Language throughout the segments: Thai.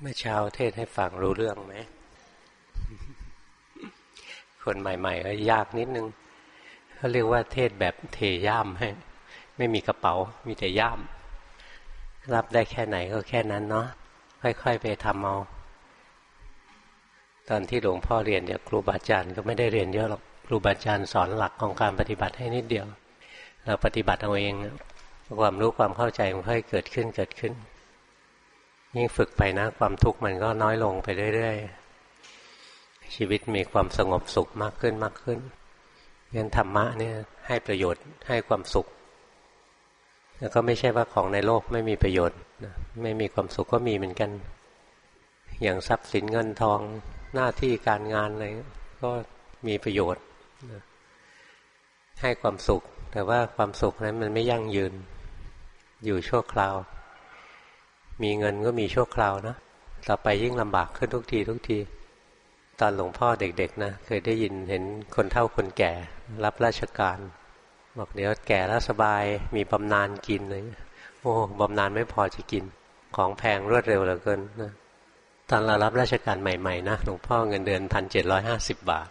เมื่อเช้าเทศให้ฟังรู้เรื่องไหม คนใหม่ ๆ ก็ยากนิดนึงเขาเรียกว่าเทศแบบเทย่ามให้ ไม่มีกระเป๋า มีแต่ย่าม รับได้แค่ไหนก็แค่นั้นเนาะ ค่อย ๆ ไปทำเอา ตอนที่หลวงพ่อเรียนเนี่ยครูบาอาจารย์ก็ไม่ได้เรียนเยอะหรอก ครูบาอาจารย์สอนหลักของการปฏิบัติให้นิดเดียว เราปฏิบัติเอาเอง ความรู้ความเข้าใจมันค่อยเกิดขึ้นเกิดขึ้น ยิ่งฝึกไปนะ ความทุกข์มันก็น้อยลงไปเรื่อยๆ ชีวิตมีความสงบสุขมากขึ้นมากขึ้นยันธรรมะเนี่ยให้ประโยชน์ให้ความสุข แล้วก็ไม่ใช่ว่าของในโลกไม่มีประโยชน์ไม่มีความสุขก็มีเหมือนกัน อย่างทรัพย์สินเงินทองหน้าที่การงานอะไรก็มีประโยชน์ให้ความสุข แต่ว่าความสุขนั้นมันไม่ยั่งยืน อยู่ชั่วคราว มีเงินก็มีชั่วคราวนะต่อไปยิ่งลำบากขึ้นทุกทีทุกที ตอนหลวงพ่อเด็ก ๆ นะ เคยได้ยินเห็นคนเฒ่าคนแก่ รับราชการบอกเดี๋ยวแก่แล้วสบายมีบำนาญกินเลยโอ้บำนาญไม่พอจะกิน ของแพงรวดเร็วเหลือเกินนะตอนเรารับราชการใหม่ๆนะหลวงพ่อเงินเดือนพันเจ็ดร้อยห้าสิบบาท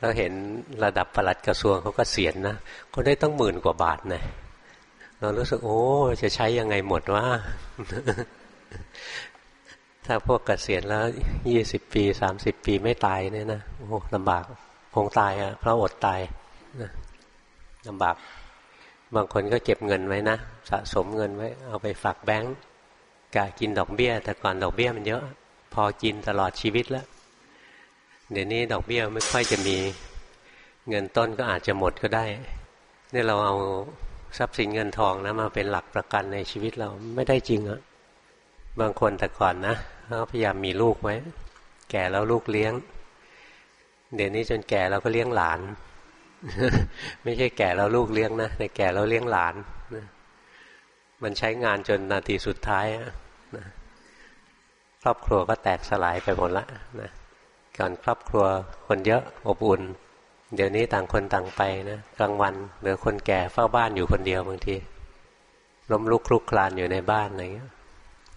เราเห็นระดับประหลัดกระทรวงเขาก็เสียนนะก็ได้ต้องหมื่นกว่าบาทนะ เรารู้สึกโอ้จะใช้ยังไงหมดว่า ถ้าพวกเกษียณแล้วยี่สิบปีสามสิบปีไม่ตายเนี่ยนะโอ้ลำบากคงตายอะเพราะอดตายนะลำบาก บางคนก็เก็บเงินไว้นะสะสมเงินไว้ เอาไปฝากแบงก์กะกินดอกเบี้ย แต่ก่อนดอกเบี้ยมันเยอะ พอกินตลอดชีวิตแล้วเดี๋ยวนี้ดอกเบี้ยไม่ค่อยจะมี เงินต้นก็อาจจะหมดก็ได้ เนี่ยเราเอา ทรัพย์สินเงินทองนะมาเป็นหลักประกันในชีวิตเราไม่ได้จริงอะบางคนแต่ก่อนนะเขาพยายามมีลูกไว้ แก่แล้วลูกเลี้ยง เดี๋ยวนี้จนแก่เราก็เลี้ยงหลาน ไม่ใช่แก่แล้วลูกเลี้ยงนะแต่แก่แล้วเลี้ยงหลานมันใช้งานจนนาทีสุดท้ายนะครอบครัวก็แตกสลายไปหมดละนะก่อนครอบครัวคนเยอะอบอุ่น เดี๋ยวนี้ต่างคนต่างไปนะกลางวันเหลือคนแก่เฝ้าบ้านอยู่คนเดียวบางทีล้มลุกคลุกคลานอยู่ในบ้านอะไรเงี้ย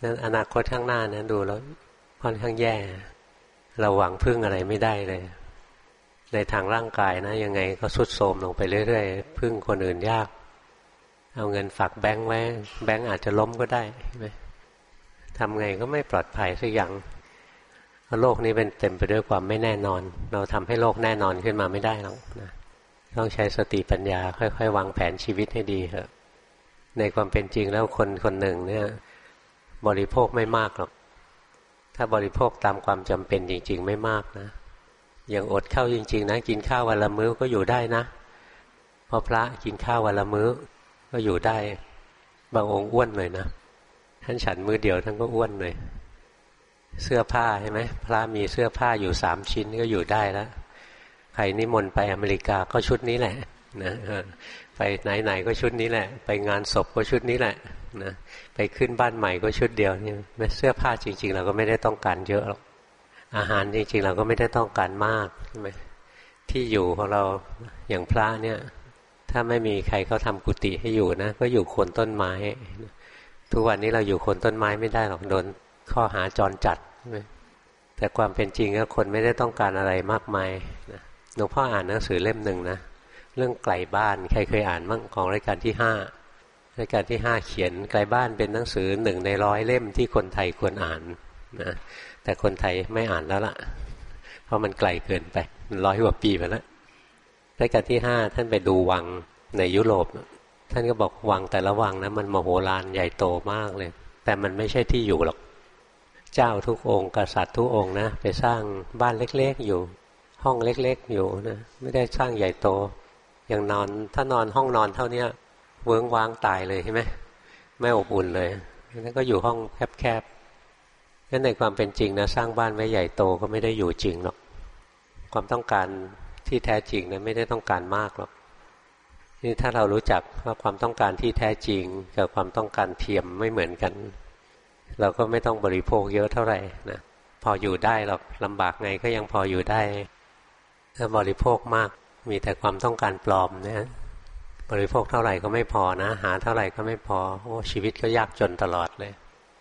นั้นอนาคตข้างหน้านะดูแล้วค่อนข้างแย่ เราหวังพึ่งอะไรไม่ได้เลย ในทางร่างกายนะ ยังไงก็สุดโทมลงไปเรื่อยๆพึ่งคนอื่นยาก เอาเงินฝากแบงค์ไว้ แบงค์อาจจะล้มก็ได้ใช่ไหมทำไงก็ไม่ปลอดภัยสักอย่าง โลกนี้เป็นเต็มไปด้วยความไม่แน่นอน เราทำให้โลกแน่นอนขึ้นมาไม่ได้หรอกนะต้องใช้สติปัญญาค่อย ๆ วางแผนชีวิตให้ดีเถอะในความเป็นจริงแล้วคนคนหนึ่งเนี่ยบริโภคไม่มากหรอก ถ้าบริโภคตามความจำเป็นจริง ๆ ไม่มากนะ อย่างอดข้าวจริง ๆ นะ กินข้าววันละมื้อก็อยู่ได้นะพอพระกินข้าววันละมื้อก็อยู่ได้ บางองค์อ้วนเลยนะท่านฉันมื้อเดียวท่านก็อ้วนเลย เสื้อผ้าใช่ไหมพระมีเสื้อผ้าอยู่สามชิ้นก็อยู่ได้แล้วใครนิมนต์ไปอเมริกาก็ชุดนี้แหละนะไปไหนๆก็ชุดนี้แหละ ไปงานศพก็ชุดนี้แหละนะไปขึ้นบ้านใหม่ก็ชุดเดียวนี่เสื้อผ้าจริง ๆ เราก็ไม่ได้ต้องการเยอะหรอกอาหารจริง ๆ เราก็ไม่ได้ต้องการมากใช่ไหมที่อยู่ของเราอย่างพระเนี่ย ถ้าไม่มีใครเขาทากุฏิให้อยู่นะ ก็อยู่โคนต้นไม้ ทุกวันนี้เราอยู่โคนต้นไม้ไม่ได้หรอกโดน ข้อหาจรจัด แต่ความเป็นจริงก็คนไม่ได้ต้องการอะไรมากมายหลวงพ่ออ่านหนังสือเล่มหนึ่งนะ เรื่องไกลบ้านใครเคยอ่านมั่งของรายการที่ห้ารายการที่ห้าเขียนไกลบ้านเป็นหนังสือหนึ่งในร้อยเล่มที่คนไทยควรอ่านนะแต่คนไทยไม่อ่านแล้วล่ะ เพราะมันไกลเกินไปมันร้อยกว่าปีไปแล้วรายการที่ห้าท่านไปดูวังในยุโรป ท่านก็บอกวังแต่ละวังนะมันมโหฬารใหญ่โตมากเลย แต่มันไม่ใช่ที่อยู่หรอก เจ้าทุกองค์กษัตริย์ทุกองค์นะไปสร้างบ้านเล็ก ๆ อยู่ ห้องเล็ก ๆ อยู่นะไม่ได้สร้างใหญ่โตอย่างนอนถ้านอนห้องนอนเท่าเนี้ยเวิ้งว้างตายเลยใช่ไหมไม่อบอุ่นเลยนั่นก็อยู่ห้องแคบๆนั่นในความเป็นจริงนะสร้างบ้านไว้ใหญ่โตก็ไม่ได้อยู่จริงหรอกความต้องการที่แท้จริงนะไม่ได้ต้องการมากหรอกนี่ถ้าเรารู้จักว่าความต้องการที่แท้จริงกับความต้องการเทียมไม่เหมือนกัน เราก็ไม่ต้องบริโภคเยอะเท่าไหร่นะพออยู่ได้หรอกลำบากไงก็ยังพออยู่ได้ ถ้าบริโภคมากมีแต่ความต้องการปลอมเนี่ยบริโภคเท่าไหร่ก็ไม่พอนะ หาเท่าไหร่ก็ไม่พอโอ้ชีวิตก็ยากจนตลอดเลย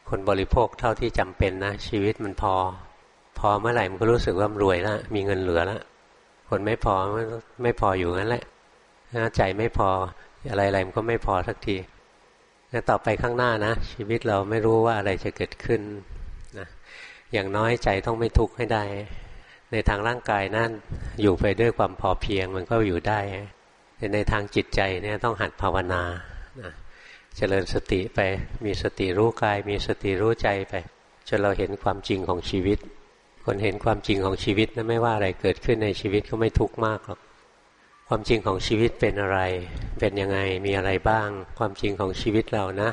คนบริโภคเท่าที่จำเป็นนะ ชีวิตมันพอ พอเมื่อไหร่มันก็รู้สึกว่ารวยแล้วมีเงินเหลือแล้วคนไม่พอไม่พออยู่งั้นแหละใจไม่พออะไรๆมันก็ไม่พอสักที แล้วต่อไปข้างหน้านะ ชีวิตเราไม่รู้ว่าอะไรจะเกิดขึ้นนะอย่างน้อยใจต้องไม่ทุกข์ให้ได้ ในทางร่างกายนั่นอยู่ไปด้วยความพอเพียงมันก็อยู่ได้แต่ในทางจิตใจเนี่ยต้องหัดภาวนานะเจริญสติไปมีสติรู้กาย มีสติรู้ใจไปจนเราเห็นความจริงของชีวิต คนเห็นความจริงของชีวิตนะไม่ว่าอะไรเกิดขึ้นในชีวิตก็ไม่ทุกข์มากหรอก ความจริงของชีวิตเป็นอะไร เป็นยังไง มีอะไรบ้าง ความจริงของชีวิตเรานะ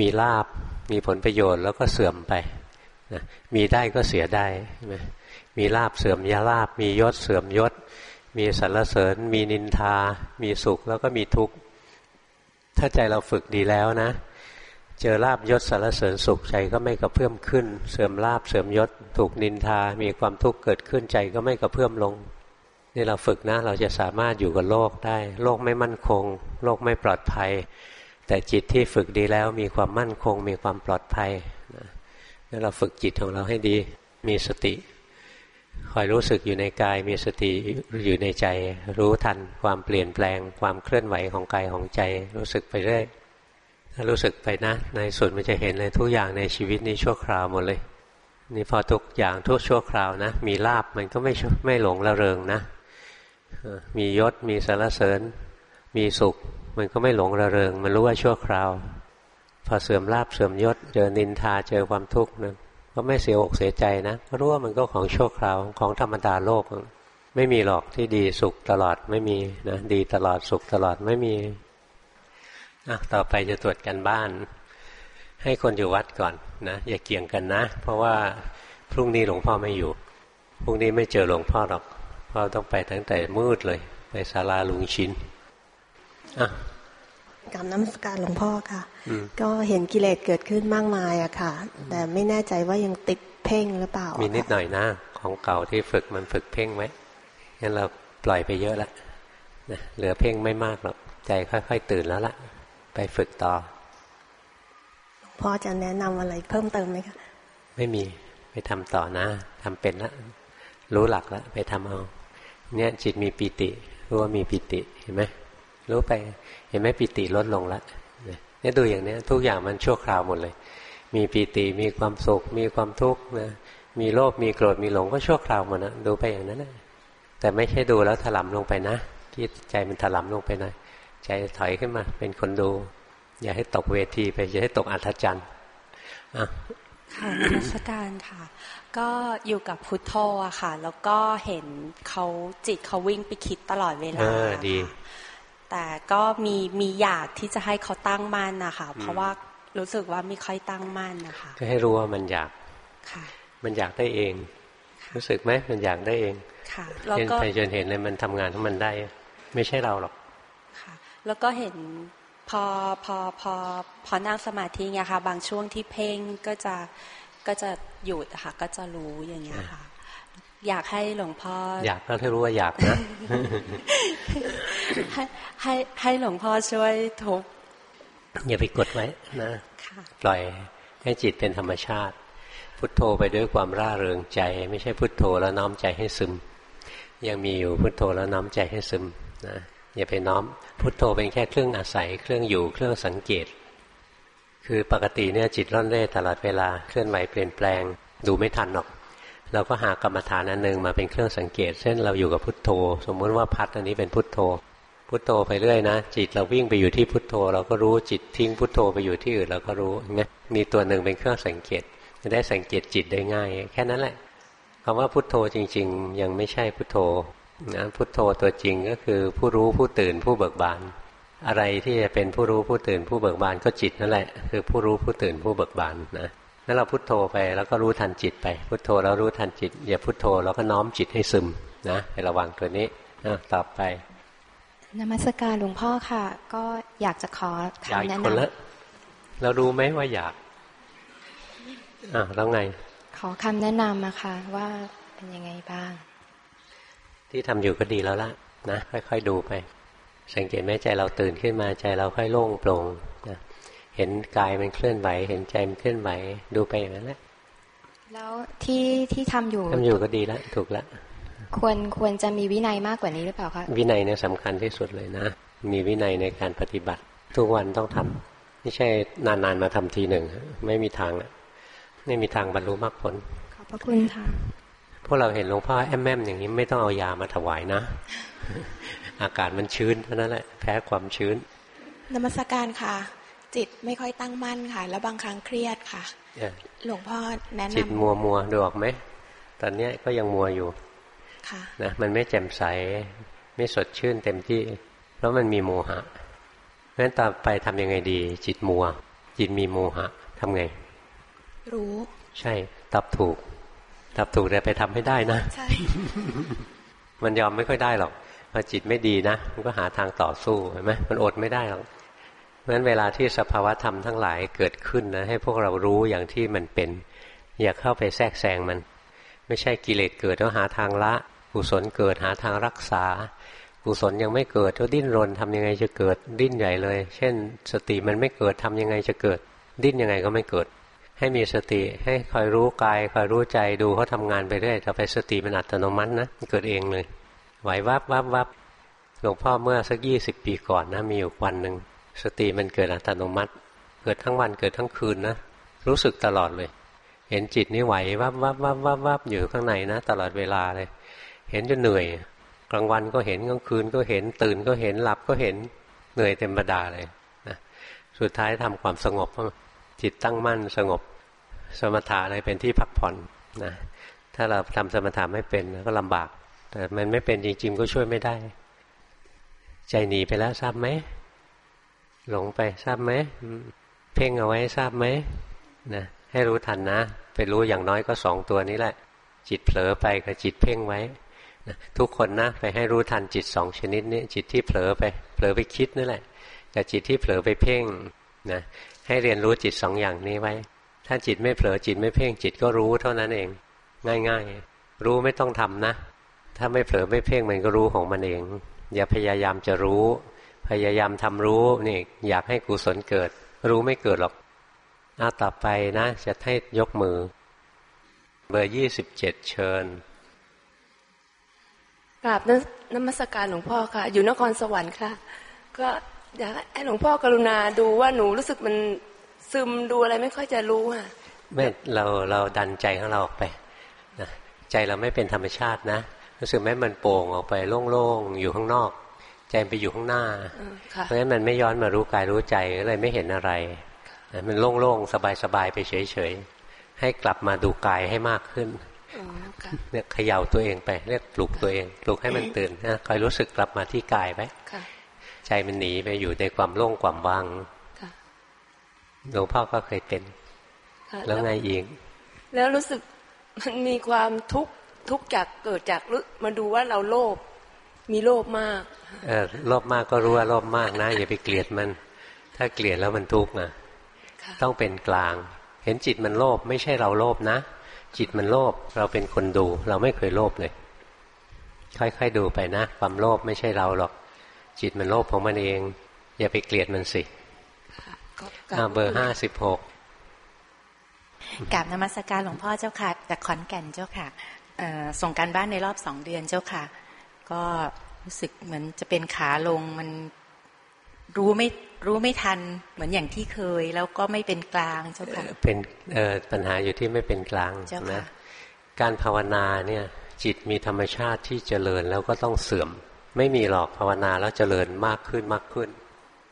มีลาบ มีผลประโยชน์แล้วก็เสื่อมไปนะมีได้ก็เสียได้มีลาบเสื่อมยาลาบ มียศเสื่อมยศ มีสรรเสริญ มีนินทา มีสุขแล้วก็มีทุกข์ ถ้าใจเราฝึกดีแล้วนะ เจอลาบยศสรรเสริญสุขใจก็ไม่กระเพื่อมขึ้น เสื่อมลาบเสื่อมยศ ถูกนินทา มีความทุกข์เกิดขึ้นใจก็ไม่กระเพื่อมลง นี่เราฝึกนะเราจะสามารถอยู่กับโลกได้ โลกไม่มั่นคง โลกไม่ปลอดภัย แต่จิตที่ฝึกดีแล้วมีความมั่นคง มีความปลอดภัยนะเราฝึกจิตของเราให้ดี มีสติคอยรู้สึกอยู่ในกาย มีสติอยู่ในใจ รู้ทันความเปลี่ยนแปลง ความเคลื่อนไหวของกายของใจ รู้สึกไปเรื่อยถ้ารู้สึกไปนะ ในสุดมันจะเห็นเลยทุกอย่างในชีวิตนี้ชั่วคราวหมดเลยนี่พอทุกอย่างทุกชั่วคราวนะ มีลาบมันก็ไม่ไม่หลงระเริงนะ มียศมีสารเสริญ มีสุข มันก็ไม่หลงระเริง มันรู้ว่าชั่วคราว พอเสื่อมลาบเสื่อมยศ เจอนินทาเจอความทุกข์นะก็ไม่เสียอกเสียใจนะเพราะรู้ว่ามันก็ของชั่วคราวของธรรมดาโลก ไม่มีหรอกที่ดีสุขตลอดไม่มีนะดีตลอดสุขตลอดไม่มีอะต่อไปจะตรวจกันบ้าน ให้คนอยู่วัดก่อนนะอย่าเกี่ยงกันนะ เพราะว่าพรุ่งนี้หลวงพ่อไม่อยู่พรุ่งนี้ไม่เจอหลวงพ่อหรอก เราต้องไปตั้งแต่มืดเลย ไปศาลาลุงชินอะกับน้ำสการหลวงพ่อค่ะ ก็เห็นกิเลสเกิดขึ้นมากมายอะค่ะ แต่ไม่แน่ใจว่ายังติดเพ่งหรือเปล่า มีนิดหน่อยนะ ของเก่าที่ฝึกมันฝึกเพ่งไหมงั้นเราปล่อยไปเยอะละนะเหลือเพ่งไม่มากหรอก ใจค่อย ๆ ตื่นแล้วละไปฝึกต่อพ่อจะแนะนำอะไรเพิ่มเติมไหมคะ ไม่มีไปทำต่อนะทำเป็นละรู้หลักแล้วไปทำเอา เนี่ยจิตมีปิติรู้ว่ามีปิติเห็นไหมรู้ไปเห็นไหมปิติลดลงล้วเนี่ยดูอย่างนี้ทุกอย่างมันชั่วคราวหมดเลย มีปิติมีความสุข มีความทุกข์นะมีโลภมีโกรธมีหลงก็ชั่วคราวหมดนะดูไปอย่างนั้นนะแต่ไม่ใช่ดูแล้วถลำลงไปนะที่ใจมันถลำลงไปนะใจถอยขึ้นมา เป็นคนดู อย่าให้ตกเวทีไปอย่าให้ตกอัธจันทร์อะค่ะนักการค่ะ ก็อยู่กับพุทโธอะค่ะ แล้วก็เห็นเขาจิตเขาวิ่งไปคิดตลอดเวลาเออดี แต่ก็มีมีอยากที่จะให้เขาตั้งมั่นนะคะเพราะว่ารู้สึกว่าไม่ค่อยตั้งมั่นนะคะก็ให้รู้ว่ามันอยากค่ะ มันอยากได้เอง รู้สึกไหมมันอยากได้เองค่ะแล้วก็จนเห็นเลยมันทำงานของมันได้ ไม่ใช่เราหรอกค่ะ แล้วก็เห็นพอพอพอพอนั่งสมาธิไงคะบางช่วงที่เพ่งก็จะ ก็จะหยุดค่ะก็จะรู้อย่างเงี้ยค่ะ อยากให้หลวงพ่อ อยากก็ให้รู้ว่าอยากนะให้ให้ให้หลวงพ่อช่วยทุบอย่าไปกดไว้นะปล่อยให้จิตเป็นธรรมชาติ พุทโธไปด้วยความร่าเริงใจ ไม่ใช่พุทโธแล้วน้อมใจให้ซึม ยังมีอยู่พุทโธแล้วน้อมใจให้ซึมนะอย่าไปน้อม พุทโธเป็นแค่เครื่องอาศัย เครื่องอยู่เครื่องสังเกต คือปกติเนี่ยจิตร่อนเร่ตลอดเวลาเคลื่อนไหวเปลี่ยนแปลง ดูไม่ทันหรอก เราก็หากรรมฐานอันหนึ่งมาเป็นเครื่องสังเกต เช่นเราอยู่กับพุทโธ สมมุติว่าพัดอันนี้เป็นพุทโธ พุทโธไปเรื่อยนะ จิตเราวิ่งไปอยู่ที่พุทโธ เราก็รู้จิตทิ้งพุทโธไปอยู่ที่อื่นเราก็รู้เงี้ยมีตัวหนึ่งเป็นเครื่องสังเกตจะได้สังเกตจิตได้ง่าย แค่นั้นแหละคำว่าพุทโธจริง ๆ ยังไม่ใช่พุทโธนะพุทโธตัวจริงก็คือผู้รู้ผู้ตื่นผู้เบิกบาน อะไรที่จะเป็นผู้รู้ผู้ตื่นผู้เบิกบานก็จิตนั่นแหละ คือผู้รู้ผู้ตื่นผู้เบิกบานนะนั่นเราพุโทโธไปแล้วก็รู้ทันจิตไป พุโทโธแล้วรู้ทันจิต อย่าพุโทโธแล้วก็น้อมจิตให้ซึมนะให้ระวังตัวนี้นะต่อไปนมัสการหลวงพ่อค่ะ ก็อยากจะขอคำแนะนำเรารู้ไหมว่าอยากอ่าแล้วไง ขอคำแนะนำมาค่ะ ว่าเป็นยังไงบ้าง ที่ทำอยู่ก็ดีแล้วละนะค่อยๆดูไป สังเกตไหมใจเราตื่นขึ้นมาใจเราค่อยโล่งโปร่งนะเห็นกายมันเคลื่อนไหว เห็นใจมันเคลื่อนไหวดูไปอย่างนั้นแหละแล้วที่ที่ทำอยู่ทำอยู่ก็ดีแล้วถูกแล้วควรควรจะมีวินัยมากกว่านี้หรือเปล่าคะวินัยเนี่ยสำคัญที่สุดเลยนะ มีวินัยในการปฏิบัติ ทุกวันต้องทำไม่ใช่นานๆมาทำทีหนึ่งไม่มีทางไม่มีทางบรรลุมรรคผลขอบพระคุณค่ะพวกเราเห็นหลวงพ่อแอมแมมอย่างนี้ไม่ต้องเอายามาถวายนะ อากาศมันชื้นเท่านั้นแหละแพ้ความชื้นนมัสการค่ะ จิตไม่ค่อยตั้งมั่นค่ะ แล้วบางครั้งเครียดค่ะหลวงพ่อแนะนำจิตมัวมัวดูออกไหมตอนนี้ก็ยังมัวอยู่นะมันไม่แจ่มใสไม่สดชื่นเต็มที่ เพราะมันมีโมหะเพราะฉะนั้นต่อไปทำยังไงดี จิตมัว จิตมีโมหะทำไง รู้ ใช่ตอบถูกตอบถูกแต่ไปทำให้ได้นะใช่มันยอมไม่ค่อยได้หรอก พอจิตไม่ดีนะมันก็หาทางต่อสู้เห็นไหมมันอดไม่ได้หรอกเพราะฉะนั้นเวลาที่สภาวธรรมทั้งหลายเกิดขึ้นนะให้พวกเรารู้อย่างที่มันเป็น อย่าเข้าไปแทรกแซงมัน ไม่ใช่กิเลสเกิดแล้วหาทางละกุศลเกิดหาทางรักษากุศลยังไม่เกิดก็ดิ้นรนทำยังไงจะเกิดดิ้นใหญ่เลย เช่น สติมันไม่เกิดทำยังไงจะเกิด ดิ้นยังไงก็ไม่เกิด ให้มีสติให้คอยรู้กายคอยรู้ใจดูเขาทางานไปเรื่อยต่อไปสติมันอัตโนมัตินะเกิดเองเลย ไหววับวับวับหลวงพ่อเมื่อสักยี่สิบปีก่อนนะมีอยู่วันหนึ่งสติมันเกิดอัตโนมัติ เกิดทั้งวันเกิดทั้งคืนนะรู้สึกตลอดเลย เห็นจิตนี่ไหววับวับวับวับวับอยู่ข้างในนะ ตลอดเวลาเลย เห็นจนเหนื่อยกลางวันก็เห็นกลางคืนก็เห็นตื่นก็เห็นหลับก็เห็นเหนื่อยเต็มบดาเลยนะสุดท้ายทำความสงบจิตตั้งมั่นสงบสมถะอะไรเป็นที่พักผ่อนนะถ้าเราทำสมถะไม่เป็นก็ลำบาก แต่มันไม่เป็นจริงๆก็ช่วยไม่ได้ ใจหนีไปแล้วทราบไหมหลงไปทราบไหมเพ่งเอาไว้ทราบไหมนะให้รู้ทันนะ ไปรู้อย่างน้อยก็สองตัวนี้แหละ จิตเผลอไปกับจิตเพ่งไว้ทุกคนนะไปให้รู้ทันจิตสองชนิดนี้จิตที่เผลอไป เผลอไปคิดนั่นแหละกับจิตที่เผลอไปเพ่งนะให้เรียนรู้จิตสองอย่างนี้ไว้ ถ้าจิตไม่เผลอจิตไม่เพ่งจิตก็รู้เท่านั้นเอง ง่าย ๆ รู้ไม่ต้องทำนะ ถ้าไม่เผลอไม่เพ่งมันก็รู้ของมันเอง อย่าพยายามจะรู้ พยายามทำรู้นี่อยากให้กุศลเกิด รู้ไม่เกิดหรอกเอาต่อไปนะ จะให้ยกมือ เบอร์ยี่สิบเจ็ดเชิญกราบนมัสการหลวงพ่อค่ะ อยู่นครสวรรค์ค่ะ ก็อยากให้หลวงพ่อกรุณาดูว่าหนูรู้สึกมันซึมดูอะไรไม่ค่อยจะรู้ค่ะไม่เราเราดันใจของเราออกไปนะใจเราไม่เป็นธรรมชาตินะ รู้สึกไหมมันโป่งออกไปโล่งๆอยู่ข้างนอก ใจไปอยู่ข้างหน้า เพราะฉะนั้นมันไม่ย้อนมารู้กายรู้ใจก็เลยไม่เห็นอะไร มันโล่งๆสบายๆไปเฉยๆให้กลับมาดูกายให้มากขึ้นเนี่ยเขย่าตัวเองไปเรียกปลุกตัวเองปลุกให้มันตื่นนะคอยรู้สึกกลับมาที่กายไว้ใจมันหนีไปอยู่ในความโล่งความว่างหลวงพ่อก็เคยเป็น แล้วไงอีก แล้วรู้สึกมันมีความทุกข์ ทุกข์จากเกิดจากมาดูว่าเราโลภมีโลภมากเออโลภมากก็รู้ว่าโลภมากนะอย่าไปเกลียดมัน ถ้าเกลียดแล้วมันทุกข์นะต้องเป็นกลาง เห็นจิตมันโลภไม่ใช่เราโลภนะ จิตมันโลภเราเป็นคนดู เราไม่เคยโลภเลย ค่อยๆดูไปนะ ความโลภไม่ใช่เราหรอก จิตมันโลภของมันเอง อย่าไปเกลียดมันสิเบอร์ห้าสิบหกกราบนมัสการหลวงพ่อเจ้าค่ะจากขอนแก่นเจ้าค่ะ ส่งการบ้านในรอบสองเดือนเจ้าค่ะ ก็รู้สึกเหมือนจะเป็นขาลงมันรู้ไม่รู้ไม่ทันเหมือนอย่างที่เคย แล้วก็ไม่เป็นกลางเจ้าค่ะเป็นปัญหาอยู่ที่ไม่เป็นกลางนะการภาวนาเนี่ยจิตมีธรรมชาติที่เจริญแล้วก็ต้องเสื่อม ไม่มีหรอกภาวนาแล้วเจริญมากขึ้นมากขึ้น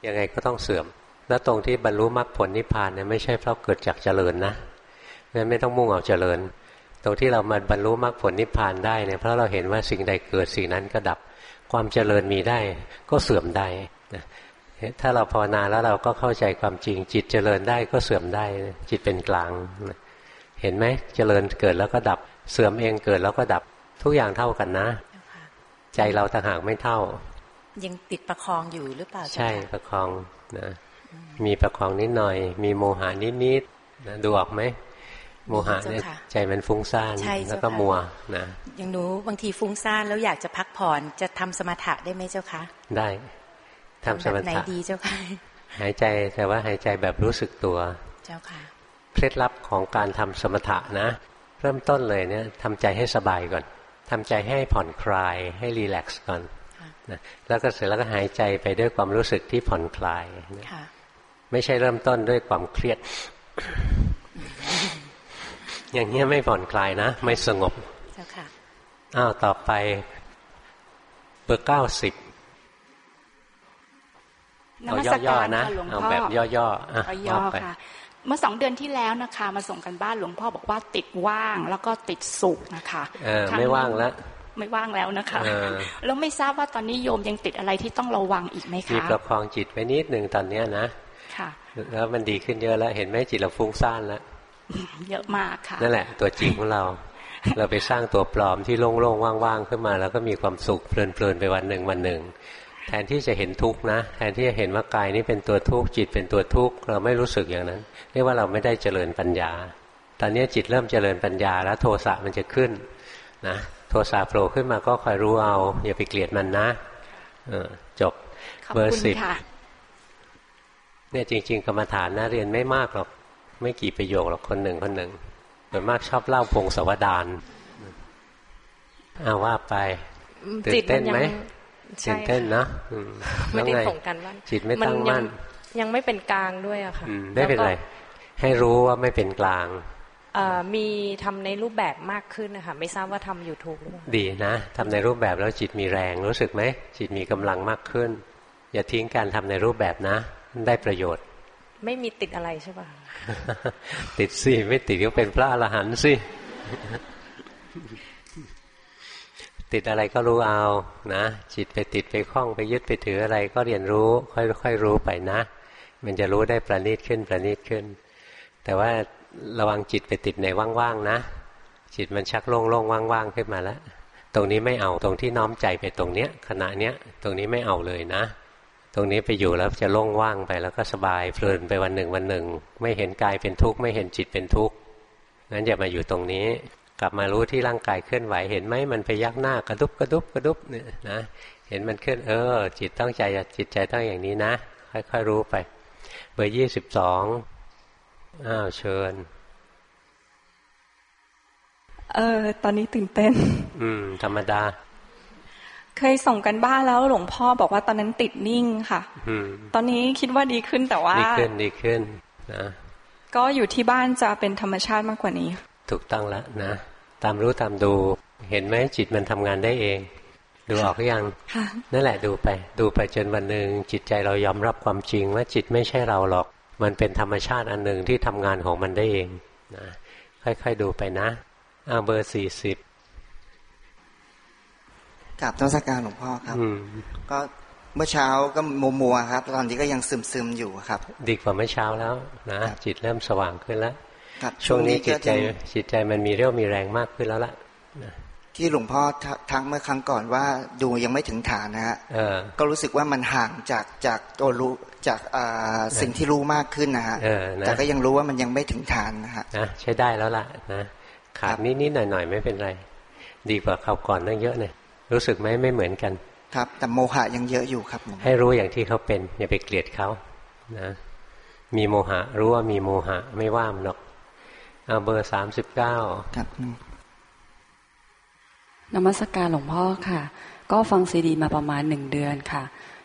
ยังไงก็ต้องเสื่อม แล้วตรงที่บรรลุมรรคผลนิพพานเนี่ยไม่ใช่เพราะเกิดจากเจริญนะงั้นไม่ต้องมุ่งเอาเจริญ ตรงที่เรามาบรรลุมรรคผลนิพพานได้เนี่ยเพราะเราเห็นว่าสิ่งใดเกิดสิ่งนั้นก็ดับ ความเจริญมีได้ก็เสื่อมได้ถ้าเราภาวนาแล้วเราก็เข้าใจความจริง จิตเจริญได้ก็เสื่อมได้ จิตเป็นกลาง เห็นไหมเจริญเกิดแล้วก็ดับ เสื่อมเองเกิดแล้วก็ดับทุกอย่างเท่ากันนะ ใจเราต่างหากไม่เท่า ยังติดประคองอยู่หรือเปล่า ใช่ประคองนะมีประคองนิดหน่อย มีโมหานิดนิดนะดูออกไหม โมหะเนี่ยใจมันฟุ้งซ่านแล้วก็มัวนะอย่างหนูบางทีฟุ้งซ่านแล้วอยากจะพักผ่อนจะทำสมถะได้ไหมเจ้าคะ ได้ทำสมถะไหนดีเจ้าค่ะหายใจแต่ว่าหายใจแบบรู้สึกตัว เจ้าค่ะเคล็ดลับของการทำสมถะนะ เริ่มต้นเลยเนี่ยทำใจให้สบายก่อนทำใจให้ผ่อนคลายให้รีแลกซ์ก่อนนะแล้วก็เสร็จแล้วก็หายใจไปด้วยความรู้สึกที่ผ่อนคลายนะไม่ใช่เริ่มต้นด้วยความเครียด อย่างนี้ไม่ผ่อนคลายนะ ไม่สงบเจ้าค่ะอ้าวต่อไปเบอร์เก้าสิบเอาย่อๆนะเอาแบบย่อๆย่อค่ะเมื่อสองเดือนที่แล้วนะคะ มาส่งกันบ้านหลวงพ่อบอกว่าติดว่างแล้วก็ติดสุขนะคะเออไม่ว่างแล้วไม่ว่างแล้วนะคะแล้วไม่ทราบว่าตอนนี้โยมยังติดอะไรที่ต้องระวังอีกไหมคะมีประคองจิตไว้นิดหนึ่งตอนเนี้ยนะค่ะแล้วมันดีขึ้นเยอะแล้วเห็นไหมจิตเราฟุ้งซ่านแล้ว เยอะมากค่ะ นั่นแหละ ตัวจริงของเรา เราไปสร้างตัวปลอมที่โล่งๆว่างๆขึ้นมา แล้วก็มีความสุขเพลินๆไปวันหนึ่งวันหนึ่ง แทนที่จะเห็นทุกข์นะ แทนที่จะเห็นว่ากายนี้เป็นตัวทุกข์จิตเป็นตัวทุกข์เราไม่รู้สึกอย่างนั้นเรียกว่าเราไม่ได้เจริญปัญญา ตอนนี้จิตเริ่มเจริญปัญญา แล้วโทสะมันจะขึ้นนะโทสะโผล่ขึ้นมาก็คอยรู้เอา อย่าไปเกลียดมันนะจบเบอร์สิบเนี่ยจริง ๆ กรรมฐานนะเรียนไม่มากหรอก ไม่กี่ประโยคหรอกคนหนึ่งคนหนึ่งส่วนมากชอบเล่าพงศาวดารเอาว่าไปตื่นเต้นไหมตื่นเต้นนะไม่ได้ส่งกันว่าจิตไม่ตั้งมั่นยังไม่เป็นกลางด้วยอะค่ะไม่เป็นไร ให้รู้ว่าไม่เป็นกลางมีทำในรูปแบบมากขึ้นนะคะไม่ทราบว่าทำอยู่ถูกหรือเปล่าดีนะทำในรูปแบบแล้วจิตมีแรงรู้สึกไหมจิตมีกำลังมากขึ้น อย่าทิ้งการทำในรูปแบบนะ ได้ประโยชน์ ไม่มีติดอะไรใช่ป่ะติดสิไม่ติดก็เป็นพระอรหันต์สิติดอะไรก็รู้เอานะจิตไปติดไปคล้องไปยึดไปถืออะไรก็เรียนรู้ ค่อยๆรู้ไปนะ มันจะรู้ได้ประณีตขึ้นประณีตขึ้น แต่ว่าระวังจิตไปติดในว่างๆนะ จิตมันชักโล่งๆว่างๆขึ้นมาแล้ว ตรงนี้ไม่เอาตรงที่น้อมใจไปตรงเนี้ยขณะเนี้ยตรงนี้ไม่เอาเลยนะ ตรงนี้ไปอยู่แล้วจะโล่งว่างไปแล้วก็สบายเพลินไปวันหนึ่งวันหนึ่ง ไม่เห็นกายเป็นทุกข์ไม่เห็นจิตเป็นทุกข์งั้นอย่ามาอยู่ตรงนี้ กลับมารู้ที่ร่างกายเคลื่อนไหวเห็นไหมมันไปยักหน้ากระดุบกระดุบกระดุบเนี่ยนะเห็นมันเคลื่อนเออ จิตต้องใจจิตใจต้องอย่างนี้นะ ค่อยๆรู้ไป เบอร์ยี่สิบสองอ้าวเชิญเออตอนนี้ตื่นเต้น อืม ธรรมดา เคยส่งกันบ้านแล้วหลวงพ่อบอกว่าตอนนั้นติดนิ่งค่ะอืมตอนนี้คิดว่าดีขึ้นแต่ว่าดีขึ้นดีขึ้นนะก็อยู่ที่บ้านจะเป็นธรรมชาติมากกว่านี้ ถูกต้องแล้วนะ ตามรู้ตามดูเห็นไหมจิตมันทำงานได้เอง ดูออกหรือยังนั่นแหละดูไป ดูไปจนวันหนึ่งจิตใจเรายอมรับความจริงว่าจิตไม่ใช่เราหรอก มันเป็นธรรมชาติอันหนึ่งที่ทำงานของมันได้เองนะค่อยๆดูไปนะอาเบอร์สี่สิบ กับทศการหลวงพ่อครับก็เมื่อเช้าก็มัวมัวครับ ตอนนี้ก็ยังซึมซึมอยู่ครับ ดีกว่าเมื่อเช้าแล้วนะจิตเริ่มสว่างขึ้นแล้วช่วงนี้จิตใจจิตใจมันมีเรี่ยวมีแรงมากขึ้นแล้วล่ะที่หลวงพ่อทักเมื่อครั้งก่อนว่าดูยังไม่ถึงฐานนะฮะก็รู้สึกว่ามันห่างจากจากตัวรู้จากสิ่งที่รู้มากขึ้นนะฮะแต่ก็ยังรู้ว่ามันยังไม่ถึงฐานนะฮะใช้ได้แล้วล่ะนะขาดนิดนิดหน่อยหน่อยไม่เป็นไร ดีกว่าเขาก่อนนั่งเยอะเนี่ย รู้สึกไหมไม่เหมือนกัน ครับ แต่โมหะยังเยอะอยู่ครับ ให้รู้อย่างที่เขาเป็น อย่าไปเกลียดเขานะมีโมหะ รู้ว่ามีโมหะ ไม่ว่ามันหรอกเอาเบอร์สามสิบเก้าครับนมัสการหลวงพ่อค่ะ ก็ฟังซีดีมาประมาณหนึ่งเดือนค่ะ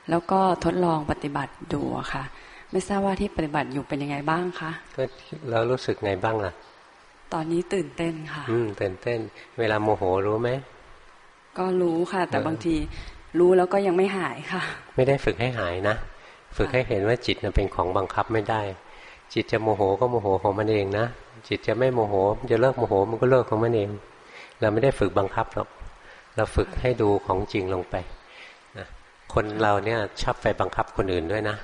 แล้วก็ทดลองปฏิบัติดูค่ะ ไม่ทราบว่าที่ปฏิบัติอยู่เป็นยังไงบ้างคะก็แล้วรู้สึกไงบ้างล่ะ ตอนนี้ตื่นเต้นค่ะ อืมตื่นเต้น เวลาโมโหรู้ไหม ก็รู้ค่ะ แต่บางทีรู้แล้วก็ยังไม่หายค่ะ ไม่ได้ฝึกให้หายนะ ฝึกให้เห็นว่าจิตเป็นของบังคับไม่ได้ จิตจะโมโหก็โมโหของมันเองนะ จิตจะไม่โมโหจะเลิกโมโหมันก็เลิกของมันเอง เราไม่ได้ฝึกบังคับหรอก เราฝึกให้ดูของจริงลงไปนะคนเราเนี่ยชอบไปบังคับคนอื่นด้วยนะ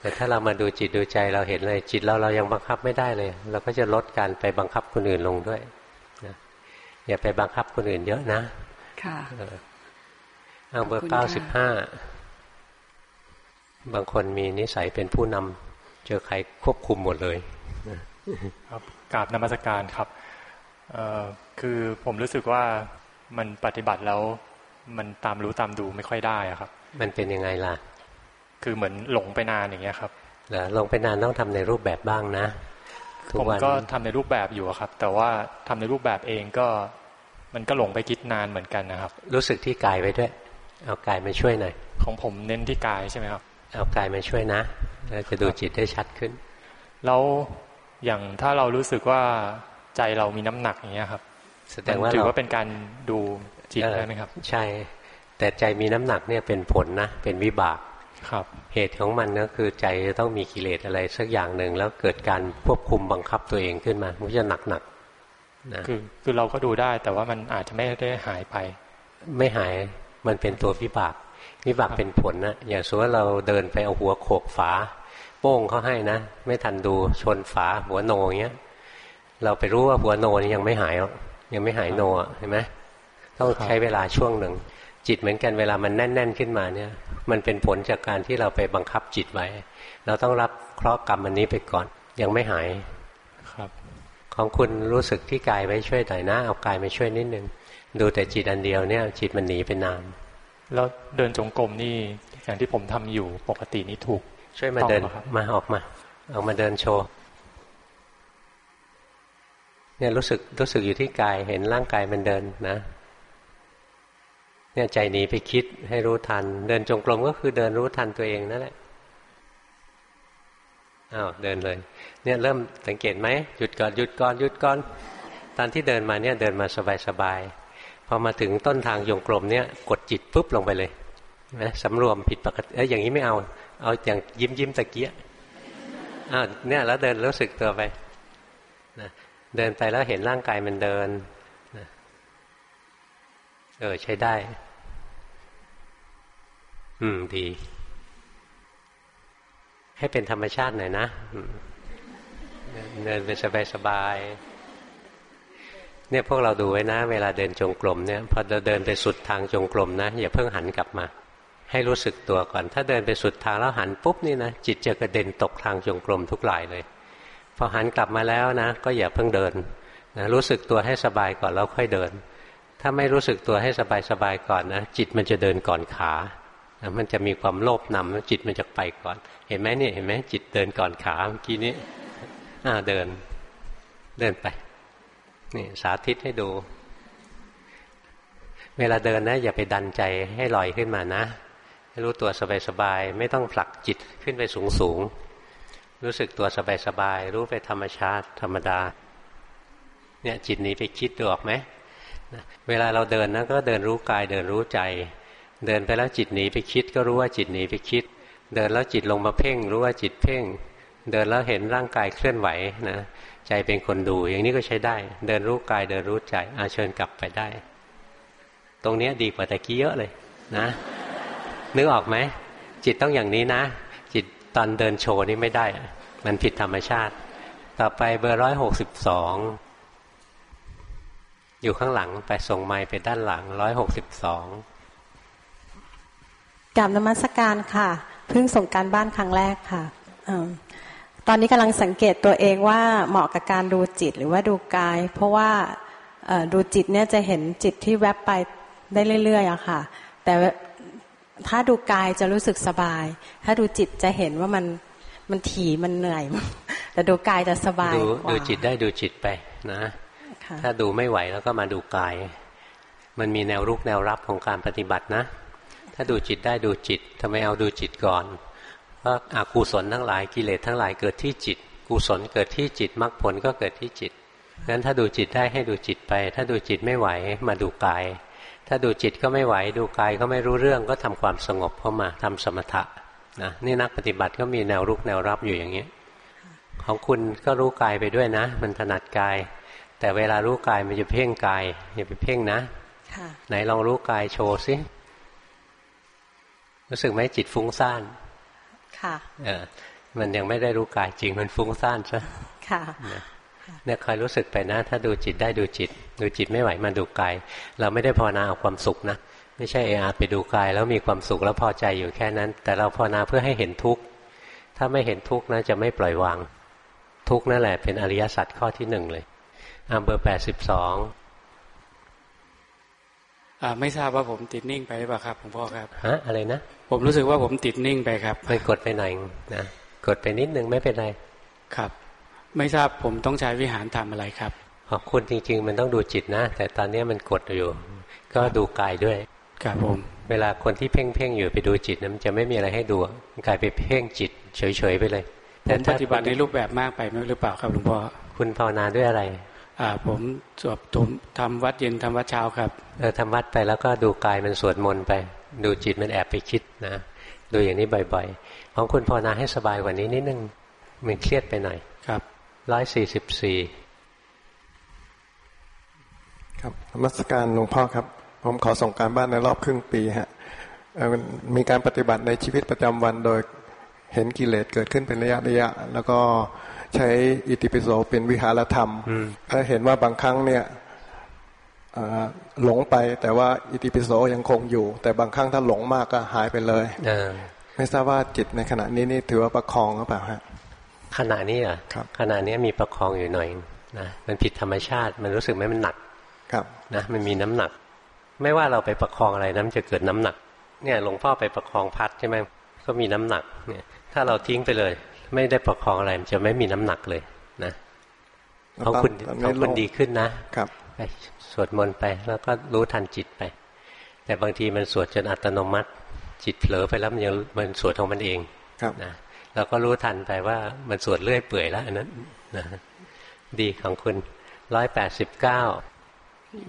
แต่ถ้าเรามาดูจิตดูใจเราเห็นเลยจิตเราเรายังบังคับไม่ได้เลย เราก็จะลดการไปบังคับคนอื่นลงด้วยนะอย่าไปบังคับคนอื่นเยอะนะ ค่ะเอาเบอร์เก้าสิบห้าบางคนมีนิสัยเป็นผู้นำเจอใครควบคุมหมดเลย ครับกราบนมัสการครับคือผมรู้สึกว่ามันปฏิบัติแล้ว มันตามรู้ตามดูไม่ค่อยได้อะครับ มันเป็นยังไงล่ะ คือเหมือนหลงไปนานอย่างเงี้ยครับแล้วลงไปนานต้องทำในรูปแบบบ้างนะผมก็ทำในรูปแบบอยู่ครับ แต่ว่าทำในรูปแบบเองก็ มันก็หลงไปคิดนานเหมือนกันนะครับ รู้สึกที่กายไปด้วย เอากายมาช่วยหน่อย ของผมเน้นที่กายใช่ไหมครับ เอากายมาช่วยนะเราจะดูจิตได้ชัดขึ้น แล้วอย่างถ้าเรารู้สึกว่าใจเรามีน้ำหนักอย่างเงี้ยครับแสดงว่าถือว่าเป็นการดูจิตได้ไหมครับ ใช่ แต่ใจมีน้ำหนักเนี่ยเป็นผลนะ เป็นวิบากครับ เหตุของมันก็คือใจจะต้องมีกิเลสอะไรสักอย่างหนึ่งแล้วเกิดการควบคุมบังคับตัวเองขึ้นมามันจะหนักหนัก นะคือคือเราก็ดูได้ แต่ว่ามันอาจจะไม่ได้หายไป ไม่หายมันเป็นตัววิบากวิบากเป็นผลนะอย่างสมมติเราเดินไปเอาหัวโขกฝา โป้งเขาให้นะ ไม่ทันดูชนฝาหัวโนอย่างเงี้ย เราไปรู้ว่าหัวโนนี่ยังไม่หายยังไม่หายโนเห็นไหมต้องใช้เวลาช่วงหนึ่ง จิตเหมือนกันเวลามันแน่น ๆ ขึ้นมาเนี่ย มันเป็นผลจากการที่เราไปบังคับจิตไว้ เราต้องรับเคราะห์กรรมอันนี้ไปก่อนยังไม่หายครับ ของคุณรู้สึกที่กายไว้ช่วยหน่อยนะ เอากายมาช่วยนิดนึง ดูแต่จิตอันเดียวเนี่ย จิตมันหนีไปนานแล้วเดินจงกรมนี่อย่างที่ผมทำอยู่ปกตินี่ถูก ช่วยมาเดินมาออกมาออกมาเดินโชว์เนี่ยรู้สึกรู้สึกอยู่ที่กายเห็นร่างกายมันเดินนะ เนี่ยใจหนีไปคิดให้รู้ทัน เดินจงกรมก็คือเดินรู้ทันตัวเองนั่นแหละอ้าวเดินเลย เนี่ยเริ่มสังเกตไหมหยุดก่อนหยุดก่อนหยุดก่อน ตอนที่เดินมาเนี่ยเดินมาสบายๆพอมาถึงต้นทางจงกรมเนี่ยกดจิตปุ๊บลงไปเลยนะสำรวมผิดปกติเอ้ยอย่างนี้ไม่เอา เอาอย่างยิ้มยิ้มตะเกียอ้าวเนี่ยแล้วเดินรู้สึกตัวไปนะเดินไปแล้วเห็นร่างกายมันเดินเออใช้ได้ อืมดี ให้เป็นธรรมชาติหน่อยนะ เดินเป็นสบายๆเนี่ยพวกเราดูไว้นะ เวลาเดินจงกรมเนี่ยพอเราเดินไปสุดทางจงกรมนะอย่าเพิ่งหันกลับมา ให้รู้สึกตัวก่อน ถ้าเดินไปสุดทางแล้วหันปุ๊บนี่นะจิตจะกระเด็นตกทางจงกรมทุกหลายเลยพอหันกลับมาแล้วนะ ก็อย่าเพิ่งเดินนะรู้สึกตัวให้สบายก่อนแล้วค่อยเดิน ถ้าไม่รู้สึกตัวให้สบายๆก่อนนะจิตมันจะเดินก่อนขานะมันจะมีความโลภนำแล้วจิตมันจะไปก่อน เห็นไหมเนี่ยเห็นไหมจิตเดินก่อนขาเมื่อกี้นี้ อ่าเดิน เดินไป นี่สาธิตให้ดู เวลาเดินนะ อย่าไปดันใจให้ลอยขึ้นมานะให้รู้ตัวสบายๆ ไม่ต้องผลักจิตขึ้นไปสูงๆ รู้สึกตัวสบายๆ รู้ไปธรรมชาติธรรมดา เนี่ยจิตนี้ไปคิดดูออกไหม เวลาเราเดินนะก็เดินรู้กายเดินรู้ใจ เดินไปแล้วจิตหนีไปคิด ก็รู้ว่าจิตหนีไปคิด เดินแล้วจิตลงมาเพ่ง รู้ว่าจิตเพ่ง เดินแล้วเห็นร่างกายเคลื่อนไหวนะใจเป็นคนดูอย่างนี้ก็ใช้ได้ เดินรู้กายเดินรู้ใจอาเชิญกลับไปได้ ตรงนี้ดีกว่าต่กี้เยอะเลยนะนึกออกไหมจิตต้องอย่างนี้นะ จิตตอนเดินโชว์นี่ไม่ได้ มันผิดธรรมชาติ ต่อไปเบอร์ร้อยหกสิบสองอยู่ข้างหลังไปส่งไม้ไปด้านหลังร้อยหกสิบสองกลับนมัสการค่ะ เพิ่งส่งการบ้านครั้งแรกค่ะอ ตอนนี้กำลังสังเกตตัวเองว่าเหมาะกับการดูจิตหรือว่าดูกาย เพราะว่าดูจิตเนี่ยจะเห็นจิตที่แวบไปได้เรื่อยๆอะค่ะ แต่ถ้าดูกายจะรู้สึกสบาย ถ้าดูจิตจะเห็นว่ามันมันถี่มันเหนื่อย แต่ดูกายจะสบายดูจิตได้ดูจิตไปนะถ้าดูไม่ไหวแล้วก็มาดูกาย มันมีแนวรุกแนวรับของการปฏิบัตินะ ถ้าดูจิตได้ดูจิตทำไมเอาดูจิตก่อน เพราะอากุศลทั้งหลายกิเลสทั้งหลายเกิดที่จิต กุศลเกิดที่จิตมรรคผลก็เกิดที่จิตงั้นถ้าดูจิตได้ให้ดูจิตไป ถ้าดูจิตไม่ไหวมาดูกาย ถ้าดูจิตก็ไม่ไหวดูกายก็ไม่รู้เรื่องก็ทำความสงบเข้ามาทำสมถะนะนี่นักปฏิบัติก็มีแนวรุกแนวรับอยู่อย่างนี้ของคุณก็รู้กายไปด้วยนะ มันถนัดกาย แต่เวลารู้กายมันจะเพ่งกายอย่าไปเพ่งนะไหนลองรู้กายโชว์สิรู้สึกไหมจิตฟุ้งซ่าน ค่ะเออมันยังไม่ได้รู้กายจริงมันฟุ้งซ่านใช่ค่ะเนี่ยคอยรู้สึกไปนะ ถ้าดูจิตได้ดูจิต ดูจิตไม่ไหวมาดูกายเราไม่ได้ภาวนาเอาความสุขนะไม่ใช่เออาไปดูกาย แล้วมีความสุขแล้วพอใจอยู่แค่นั้น แต่เราภาวนาเพื่อให้เห็นทุกข์ถ้าไม่เห็นทุกข์นะจะไม่ปล่อยวาง ทุกข์นั่นแหละเป็นอริยสัจข้อที่หนึ่งเลยอ่าเบอร์แปดสิบสอง ไม่ทราบว่าผมติดนิ่งไปหรือเปล่าครับหลวงพ่อครับฮะอะไรนะผมรู้สึกว่าผมติดนิ่งไปครับไปกดไปหน่อยนะกดไปนิดนึงไม่เป็นไรครับ ไม่ทราบผมต้องใช้วิหารทำอะไรครับขอบคุณจริง ๆ มันต้องดูจิตนะ แต่ตอนนี้มันกดอยู่ ก็ดูกายด้วยครับผมเวลาคนที่เพ่งเพ่งอยู่ไปดูจิตนะมันจะไม่มีอะไรให้ดูกลายไปเพ่งจิต เฉยๆไปเลยแต่ปฏิบัติในรูปแบบมากไปหรือเปล่าครับหลวงพ่อคุณภาวนาด้วยอะไรอ่า ผมสวดทำวัดเย็นทำวัดเช้าครับเออทำวัดไปแล้วก็ดูกายมันสวดมนต์ไป ดูจิตมันแอบไปคิดนะ ดูอย่างนี้บ่อยๆ ของคุณภาวนาให้สบายกว่านี้นิดนึงมันเครียดไปหน่อยครับร้อยสี่สิบสี่ครับมัสการหลวงพ่อครับ ผมขอส่งการบ้านในรอบครึ่งปีฮะมีการปฏิบัติในชีวิตประจำวันโดยเห็นกิเลสเกิดขึ้นเป็นระยะระยะ แล้วก็ ใช้อิติปิโสเป็นวิหารธรรมถ้าเห็นว่าบางครั้งเนี่ยหลงไปแต่ว่าอิติปิโสยังคงอยู่ แต่บางครั้งถ้าหลงมากก็หายไปเลยไม่ทราบว่าจิตในขณะนี้นี่ถือว่าประคองหรือเปล่าฮะขณะนี้อะขณะนี้มีประคองอยู่หน่อยนะมันผิดธรรมชาติ มันรู้สึกไหมมันหนักครับนะมันมีน้ำหนัก ไม่ว่าเราไปประคองอะไรน้ำจะเกิดน้ำหนัก เนี่ยหลวงพ่อไปประคองพัดใช่ไหมก็มีน้ำหนักเนี่ยถ้าเราทิ้งไปเลย ไม่ได้ประคองอะไรมันจะไม่มีน้ำหนักเลยนะเขาคุณเขาคุณดีขึ้นนะครับไปสวดมนต์ไปแล้วก็รู้ทันจิตไป แต่บางทีมันสวดจนอัตโนมัติ จิตเผลอไปแล้วมันยังมันสวดของมันเองนะเราก็รู้ทันไปว่ามันสวดเรื่อยเปื่อยแล้วอันนั้นนะดีของคุณร้อยแปดสิบเก้า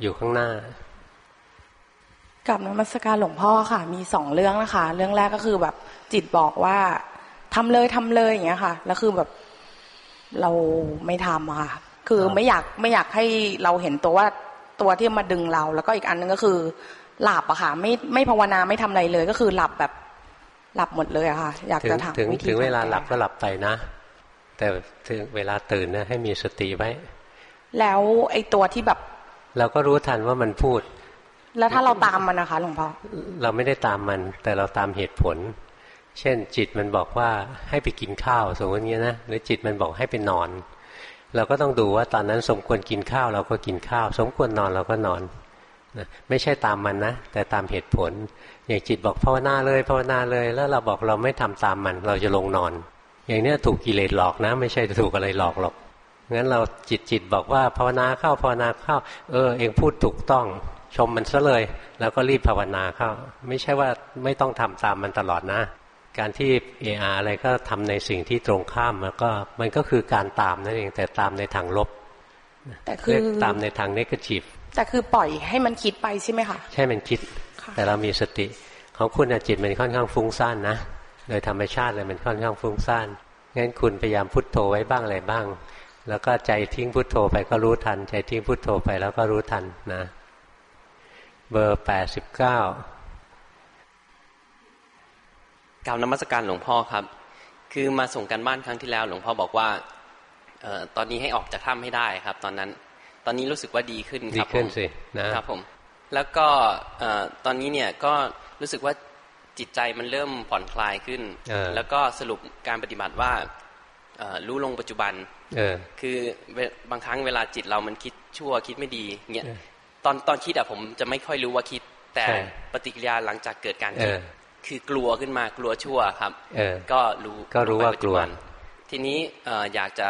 อยู่ข้างหน้ากับนมัสการหลวงพ่อค่ะ มีสองเรื่องนะคะ เรื่องแรกก็คือแบบจิตบอกว่า ทำเลยทำเลยอย่างเงี้ยค่ะ แล้วคือแบบเราไม่ทำค่ะ คือไม่อยากไม่อยากให้เราเห็นตัวว่าตัวที่มาดึงเรา แล้วก็อีกอันนึงก็คือ หลับอะค่ะ ไม่ไม่ภาวนาไม่ทำอะไรเลย ก็คือหลับแบบหลับหมดเลยอะค่ะ อยากจะถามถึงถึงเวลาหลับก็หลับไปนะ แต่ถึงเวลาตื่นนะให้มีสติไว้ แล้วไอ้ตัวที่แบบ เราก็รู้ทันว่ามันพูด แล้วถ้าเราตามมันนะคะหลวงพ่อเราไม่ได้ตามมัน แต่เราตามเหตุผล เช่นจิตมันบอกว่าให้ไปกินข้าวสมมติเงี้ยนะหรือจิตมันบอกให้ไปนอน เราก็ต้องดูว่าตอนนั้นสมควรกินข้าวเราก็กินข้าว สมควรนอนเราก็นอนนะไม่ใช่ตามมันนะ แต่ตามเหตุผล อย่างจิตบอกภาวนาเลยภาวนาเลย แล้วเราบอกเราไม่ทำตามมัน เราจะลงนอน อย่างเนี้ยถูกกิเลสหลอกนะ ไม่ใช่ถูกอะไรหลอกหรอกงั้นเราจิตจิตบอกว่าภาวนาเข้าภาวนาเข้า เออ เองพูดถูกต้องชมมันซะเลย แล้วก็รีบภาวนาเข้า ไม่ใช่ว่าไม่ต้องทำตามมันตลอดนะ การที่เออาอะไรก็ทำในสิ่งที่ตรงข้ามมันก็มันก็คือการตามนั่นเองแต่ตามในทางลบ แต่คือตามในทางเนกาทีฟแต่คือปล่อยให้มันคิดไปใช่ไหมคะใช่มันคิด แต่เรามีสติ ของคุณจิตมันค่อนข้างฟุ้งซ่านนะโดยธรรมชาติเลยมันค่อนข้างฟุ้งซ่านงั้นคุณพยายามพุทโธไว้บ้างอะไรบ้าง แล้วก็ใจทิ้งพุทโธไปก็รู้ทัน ใจทิ้งพุทโธไปแล้วก็รู้ทันนะ เบอร์แปดสิบเก้า กล่าวนมัสการหลวงพ่อครับ คือมาส่งกันบ้านครั้งที่แล้ว หลวงพ่อบอกว่าออตอนนี้ให้ออกจากถ้ำให้ได้ครับ ตอนนั้น ตอนนี้รู้สึกว่าดีขึ้นครับดีขึ้นสินะครับผม แล้วก็ตอนนี้เนี่ยก็รู้สึกว่าจิตใจมันเริ่มผ่อนคลายขึ้น แล้วก็สรุปการปฏิบัติว่ารู้ลงปัจจุบันเออคือบางครั้งเวลาจิตเรามันคิดชั่วคิดไม่ดีเงี้ยตอนตอนคิดอะผมจะไม่ค่อยรู้ว่าคิด แต่ปฏิกิริยาหลังจากเกิดการคิด คือกลัวขึ้นมากลัวชั่วครับก็รู้ก็รู้ว่ากลัว ทีนี้อยากจะ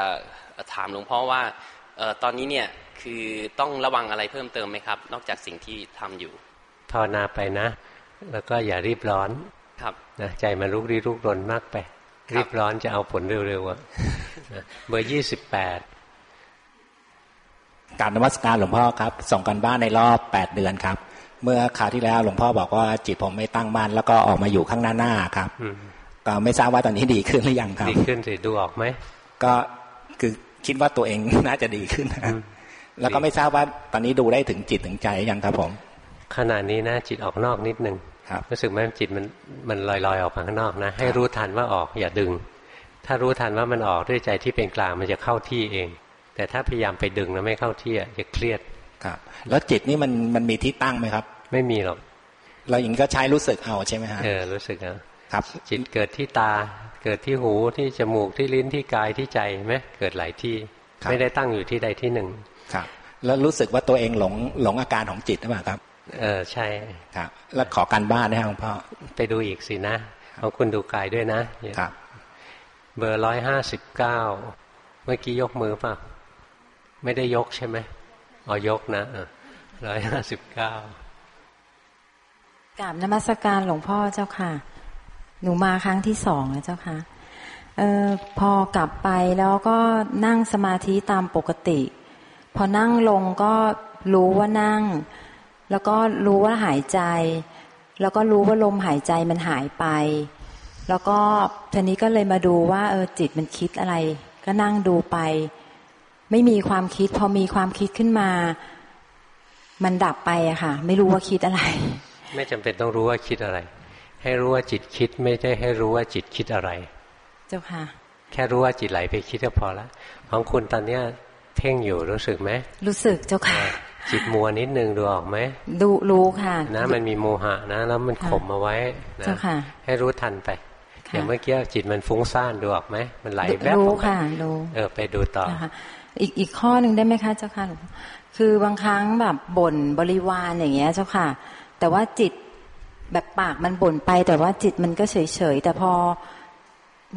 ถามหลวงพ่อว่าตอนนี้เนี่ยคือต้องระวังอะไรเพิ่มเติมไหมครับ นอกจากสิ่งที่ทำอยู่ภาวนาไปนะ แล้วก็อย่ารีบร้อนครับนะใจมันรุกรีรุกรนมากไป รีบร้อนจะเอาผลเร็วๆอะเบอร์ยี่สิบแปดการนมัสการหลวงพ่อครับ ส่งกันบ้านในรอบแปดเดือนครับ เมื่อคราวที่แล้ว หลวงพ่อบอกว่าจิตผมไม่ตั้งมั่นแล้วก็ออกมาอยู่ข้างหน้าหน้าครับก็ไม่ทราบว่าตอนนี้ดีขึ้นหรือยังครับ ดีขึ้นสิดูออกไหมก็คือคิดว่าตัวเองน่าจะดีขึ้นแล้วก็ไม่ทราบว่าตอนนี้ดูได้ถึงจิตถึงใจยังครับผม ขณะนี้นะจิตออกนอกนิดนึงรู้สึกไหมจิตมันมันลอยๆออกมาข้างนอกนะ ให้รู้ทันว่าออกอย่าดึง ถ้ารู้ทันว่ามันออกด้วยใจที่เป็นกลางมันจะเข้าที่เอง แต่ถ้าพยายามไปดึงแล้วไม่เข้าที่จะเครียด ครับ แล้วจิตนี่มันมันมีที่ตั้งไหมครับ ไม่มีหรอก เราอย่างก็ใช้รู้สึกเอาใช่ไหมฮะเออรู้สึกเอาครับ จิตเกิดที่ตา เกิดที่หูที่จมูกที่ลิ้นที่กายที่ใจไหมเกิดหลายที่ ไม่ได้ตั้งอยู่ที่ใดที่หนึ่งครับ แล้วรู้สึกว่าตัวเองหลงหลงอาการของจิตหรือเปล่าครับ เออใช่ครับ แล้วขอการบ้านนะหลวงพ่อไปดูอีกสินะของคุณดูกายด้วยนะครับ เบอร์ร้อยห้าสิบเก้าเมื่อกี้ยกมือป่ะไม่ได้ยกใช่ไหม ออยกนะร้อยห้าสิบเก้ากราบนมัสการหลวงพ่อเจ้าค่ะ หนูมาครั้งที่สองแล้วเจ้าค่ะออพอกลับไปแล้วก็นั่งสมาธิตามปกติ พอนั่งลงก็รู้ว่านั่ง แล้วก็รู้ว่าหายใจ แล้วก็รู้ว่าลมหายใจมันหายไป แล้วก็ทีนี้ก็เลยมาดูว่าเออจิตมันคิดอะไร ก็นั่งดูไป ไม่มีความคิด พอมีความคิดขึ้นมา มันดับไปอะค่ะ ไม่รู้ว่าคิดอะไร ไม่จำเป็นต้องรู้ว่าคิดอะไร ให้รู้ว่าจิตคิดไม่ได้ให้รู้ว่าจิตคิดอะไร เจ้าค่ะ แค่รู้ว่าจิตไหลไปคิดก็พอละของคุณตอนเนี้ยเพ่งอยู่รู้สึกไหมรู้สึกเจ้าค่ะ จิตมัวนิดนึงดูออกไหมดูรู้ค่ะนะมันมีโมหะนะ แล้วมันข่มเอาไว้นะให้รู้ทันไปอย่างเมื่อกี้จิตมันฟุ้งซ่านดูออกไหมมันไหลแวบรู้ค่ะรู้เออไปดูต่อ อีกอีกข้อหนึ่งได้ไหมคะเจ้าค่ะคือบางครั้งแบบบ่นบริวารอย่างเงี้ยเจ้าค่ะ แต่ว่าจิตแบบปากมันบ่นไป แต่ว่าจิตมันก็เฉยเฉยแต่พอ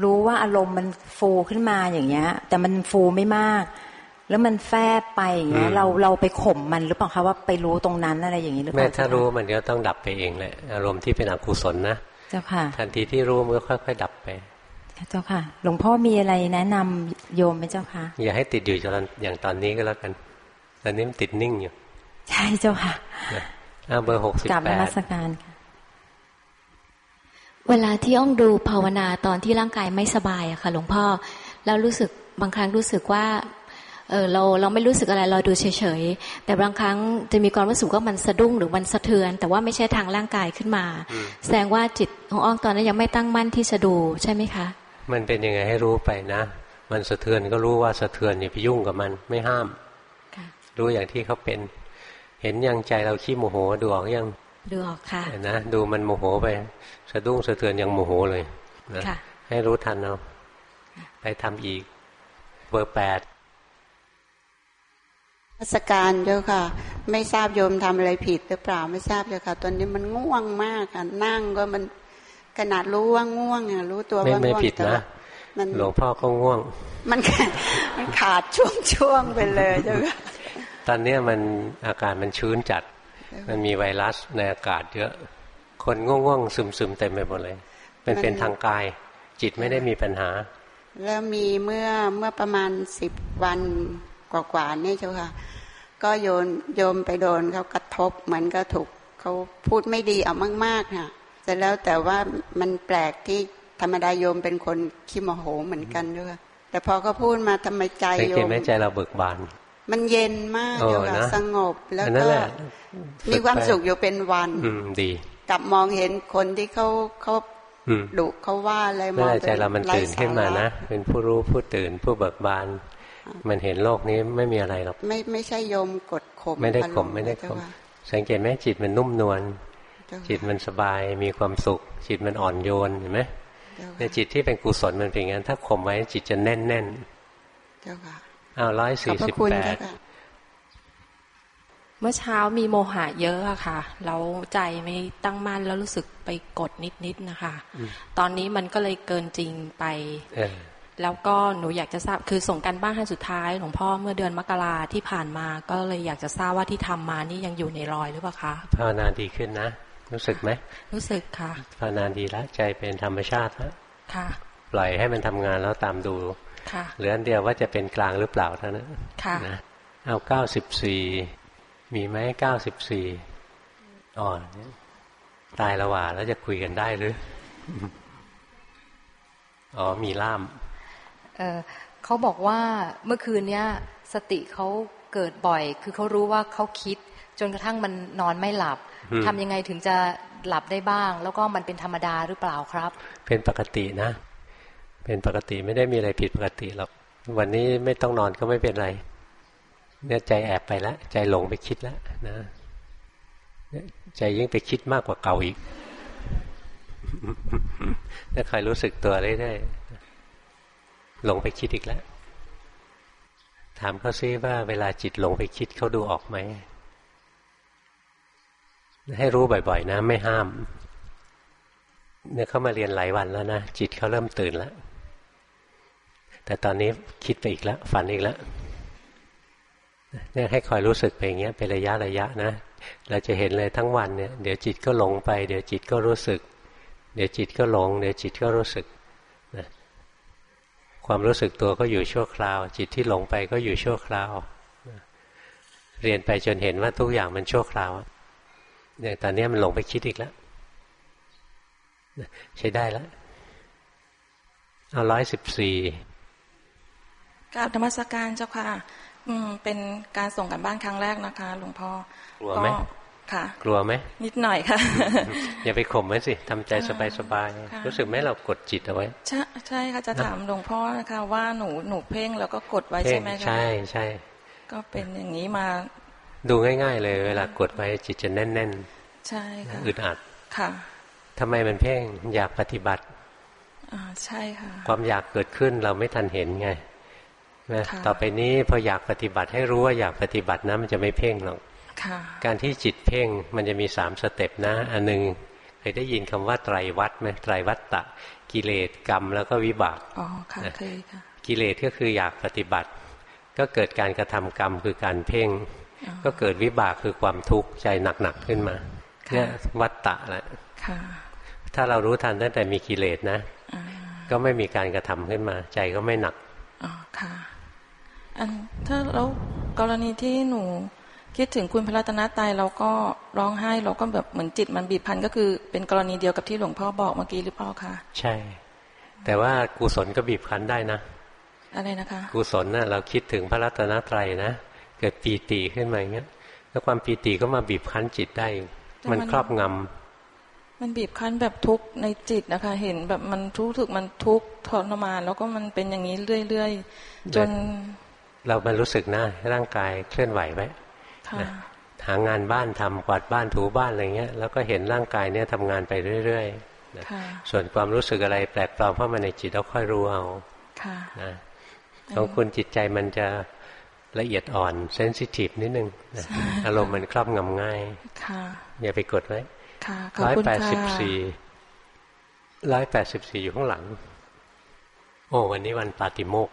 รู้ว่าอารมณ์มันฟูขึ้นมาอย่างเงี้ย แต่มันฟูไม่มาก แล้วมันแฟบไปอย่างเงี้ย เราเราไปข่มมันหรือเปล่าคะว่าไปรู้ตรงนั้นอะไรอย่างนี้หรือเปล่าไม่ถ้ารู้มันก็ต้องดับไปเองแหละอารมณ์ที่เป็นอกุศลนะเจ้าค่ะ ทันทีที่รู้มันก็ค่อย ๆ ดับไป เจ้าค่ะ หลวงพ่อมีอะไรแนะนำโยมไหมเจ้าค่ะ อย่าให้ติดอยู่จนอย่างตอนนี้ก็แล้วกัน ตอนนี้มันติดนิ่งอยู่ ใช่เจ้าค่ะอ่าเบอร์หกสิบแปดกลับนมัสการค่ะเวลาที่อ้องดูภาวนาตอนที่ร่างกายไม่สบายอะค่ะ หลวงพ่อแล้วรู้สึกบางครั้งรู้สึกว่าเออเราเราไม่รู้สึกอะไรเราดูเฉยๆแต่บางครั้งจะมีความรู้สึกว่ามันสะดุ้งหรือมันสะเทือน แต่ว่าไม่ใช่ทางร่างกายขึ้นมา แสดงว่าจิตของอ้องตอนนั้นยังไม่ตั้งมั่นที่จะดูใช่ไหมคะ มันเป็นยังไงให้รู้ไปนะ มันสะเทือนก็รู้ว่าสะเทือนอย่าไปยุ่งกับมันไม่ห้าม รู้อย่างที่เขาเป็น เห็นยังใจเราขี้โมโหดูออกยังดูออกค่ะนะดูมันโมโหไป สะดุ้งสะเทือนยังโมโหเลยนะให้รู้ทันเอาไปทำอีกเบอร์แปดราชการเจ้าค่ะ ไม่ทราบโยมทำอะไรผิดหรือเปล่าไม่ทราบเจ้าค่ะ ตอนนี้มันง่วงมากค่ะนั่งก็มัน ขนาดรู้ว่าง่วงอะรู้ตัวว่าง่วงไม่ผิดนะหลวงพ่อก็ง่วง มันมันขาดช่วงช่วงไปเลยเจ้าค่ะตอนนี้มันอากาศมันชื้นจัด มันมีไวรัสในอากาศเยอะ คนง่วงๆซึมๆเต็มไปหมดเลย เป็นเป็นทางกาย จิตไม่ได้มีปัญหา แล้วมีเมื่อเมื่อประมาณสิบวันกว่าๆนี่เจ้าค่ะ ก็โยนโยมไปโดนเขากระทบเหมือนก็ถูกเขาพูดไม่ดีเอามากๆค่ะ แต่แล้วแต่ว่ามันแปลกที่ธรรมดาโยมเป็นคนขี้โมโหเหมือนกันด้วย แต่พอเขาพูดมาทำไมใจโยมไม่ใจเราเบิกบานมันเย็นมากเจ้าค่ะสงบแล้วก็มีความสุขอยู่เป็นวันดีกลับมองเห็นคนที่เขาเขาดุเขาว่าอะไรมองใจเรามันตื่นขึ้นมานะเป็นผู้รู้ผู้ตื่นผู้เบิกบาน มันเห็นโลกนี้ไม่มีอะไรหรอกไม่ไม่ใช่โยมกดข่มไม่ได้ข่มไม่ได้ข่มสังเกตไหมจิตมันนุ่มนวล จิตมันสบายมีความสุข จิตมันอ่อนโยนเห็นไหมในจิตที่เป็นกุศลมันเป็นอย่างนั้นถ้าข่มไว้จิตจะแน่นแน่นอ้าวร้อยสี่สิบแปดมื่อเช้ามีโมหะเยอะอะค่ะแล้วใจไม่ตั้งมั่นแล้วรู้สึกไปกดนิดๆนะคะ ตอนนี้มันก็เลยเกินจริงไปแล้วก็หนูอยากจะทราบคือส่งกันบ้านให้สุดท้ายหลวงพ่อเมื่อเดือนมกราที่ผ่านมา ก็เลยอยากจะทราบว่าที่ทำมานี่ยังอยู่ในรอยหรือเปล่าคะภาวนาดีขึ้นนะ รู้สึกไหมรู้สึกค่ะภาวนาดีแล้วใจเป็นธรรมชาติแล้วค่ะ ปล่อยให้มันทำงานแล้วตามดูค่ะเหลืออันเดียวว่าจะเป็นกลางหรือเปล่าเท่านั้นค่ะนะเอาเก้าสิบสี่มีไหมเก้าสิบสี่อ๋อตายละว่า แล้วจะคุยกันได้หรืออ๋อมีล่ามเเขาบอกว่าเมื่อคืนเนี้ย สติเขาเกิดบ่อย คือเขารู้ว่าเขาคิด จนกระทั่งมันนอนไม่หลับ ทำยังไงถึงจะหลับได้บ้าง แล้วก็มันเป็นธรรมดาหรือเปล่าครับ เป็นปกตินะ เป็นปกติไม่ได้มีอะไรผิดปกติหรอกวันนี้ไม่ต้องนอนก็ไม่เป็นไร เนี่ยใจแอบไปแล้วใจหลงไปคิดแล้วนะใจยิ่งไปคิดมากกว่าเก่าอีกถ้าใครรู้สึกตัวได้ได้หลงไปคิดอีกแล้ว ถามเขาซิว่าเวลาจิตหลงไปคิดเขาดูออกไหม ให้รู้บ่อยๆ นะ ไม่ห้าม เนี่ยเขามาเรียนหลายวันแล้วนะ จิตเขาเริ่มตื่นแล้ว แต่ตอนนี้คิดไปอีกแล้ว ฝันอีกแล้วเนี่ยให้คอยรู้สึกไปอย่างเงี้ยเป็นระยะระยะนะ เราจะเห็นเลยทั้งวันเนี่ยเดี๋ยวจิตก็หลงไป เดี๋ยวจิตก็รู้สึก เดี๋ยวจิตก็หลง เดี๋ยวจิตก็รู้สึกนะความรู้สึกตัวก็อยู่ชั่วคราว จิตที่หลงไปก็อยู่ชั่วคราว เรียนไปจนเห็นว่าทุกอย่างมันชั่วคราว เนี่ยตอนนี้มันหลงไปคิดอีกแล้วใช้ได้แล้วเอาร้อยสิบสี่กราบธรรมสการเจ้าค่ะ อืม เป็นการส่งกันบ้านครั้งแรกนะคะ หลวงพ่อกลัวไหมค่ะ กลัวไหมนิดหน่อยค่ะ อย่าไปข่มไว้สิทำใจสบายๆรู้สึกไหมเรากดจิตเอาไว้ ใช่ใช่ค่ะจะถามหลวงพ่อนะคะ ว่าหนูหนูเพ่งแล้วก็กดไว้ใช่ไหมคะใช่ใช่ก็เป็นอย่างนี้มา ดูง่าย ๆ เลย เวลากดไว้จิตจะแน่น ๆ ใช่ค่ะอึดอัดค่ะทำไมมันเพ่งอยากปฏิบัติอ่าใช่ค่ะ ความอยากเกิดขึ้นเราไม่ทันเห็นไงนะต่อไปนี้พออยากปฏิบัติให้รู้ว่าอยากปฏิบัตินะมันจะไม่เพ่งหรอกการที่จิตเพ่งมันจะมีสามสเต็ปนะ อันหนึ่งเคยได้ยินคำว่าไตรวัตไหมไตรวัตตะ กิเลสกรรมแล้วก็วิบากอ๋อค่ะเคยค่ะกิเลสก็คืออยากปฏิบัติ ก็เกิดการกระทำกรรมคือการเพ่ง ก็เกิดวิบากคือความทุกข์ใจหนักๆขึ้นมาเนี่ยวัตตะแหละถ้าเรารู้ทันตั้งแต่มีกิเลสนะก็ไม่มีการกระทำขึ้นมา ใจก็ไม่หนักอ๋อค่ะ อันถ้าแล้วกรณีที่หนูคิดถึงคุณพระรัตนตรัยเราก็ร้องไห้เราก็แบบเหมือนจิตมันบีบพันก็คือเป็นกรณีเดียวกับที่หลวงพ่อบอกเมื่อกี้หรือเปล่าคะใช่ แต่ว่ากุศลก็บีบพันได้นะ อะไรนะคะ กุศลนะ่ะเราคิดถึงพระรัตนตรัยนะเกิดปีติขึ้นมาอย่างเงี้ยแล้วความปีติก็มาบีบคั้นจิตได้ มันครอบงำมันบีบคั้นแบบทุกข์ในจิตนะคะ เห็นแบบมันทุกข์ถึกมันทุกข์ทรมานแล้วก็มันเป็นอย่างนี้เรื่อยๆจน เรามารู้สึกนะร่างกายเคลื่อนไหวไหมหางานบ้านทำกวาดบ้านถูบ้านอะไรเงี้ยแล้วก็เห็นร่างกายเนี้ยทำงานไปเรื่อยๆนะส่วนความรู้สึกอะไรแปลกปลอมเข้ามาในจิตเราค่อยรู้เอานะของคุณจิตใจมันจะ ละเอียดอ่อนเซนซิทีฟนิดนึงอารมณ์มันครอบงำง่ายอย่าไปกดไว้ร้อยแปดสิบสี่ร้อยแปดสิบสี่อยู่ข้างหลัง โอ้วันนี้วันปาติโมก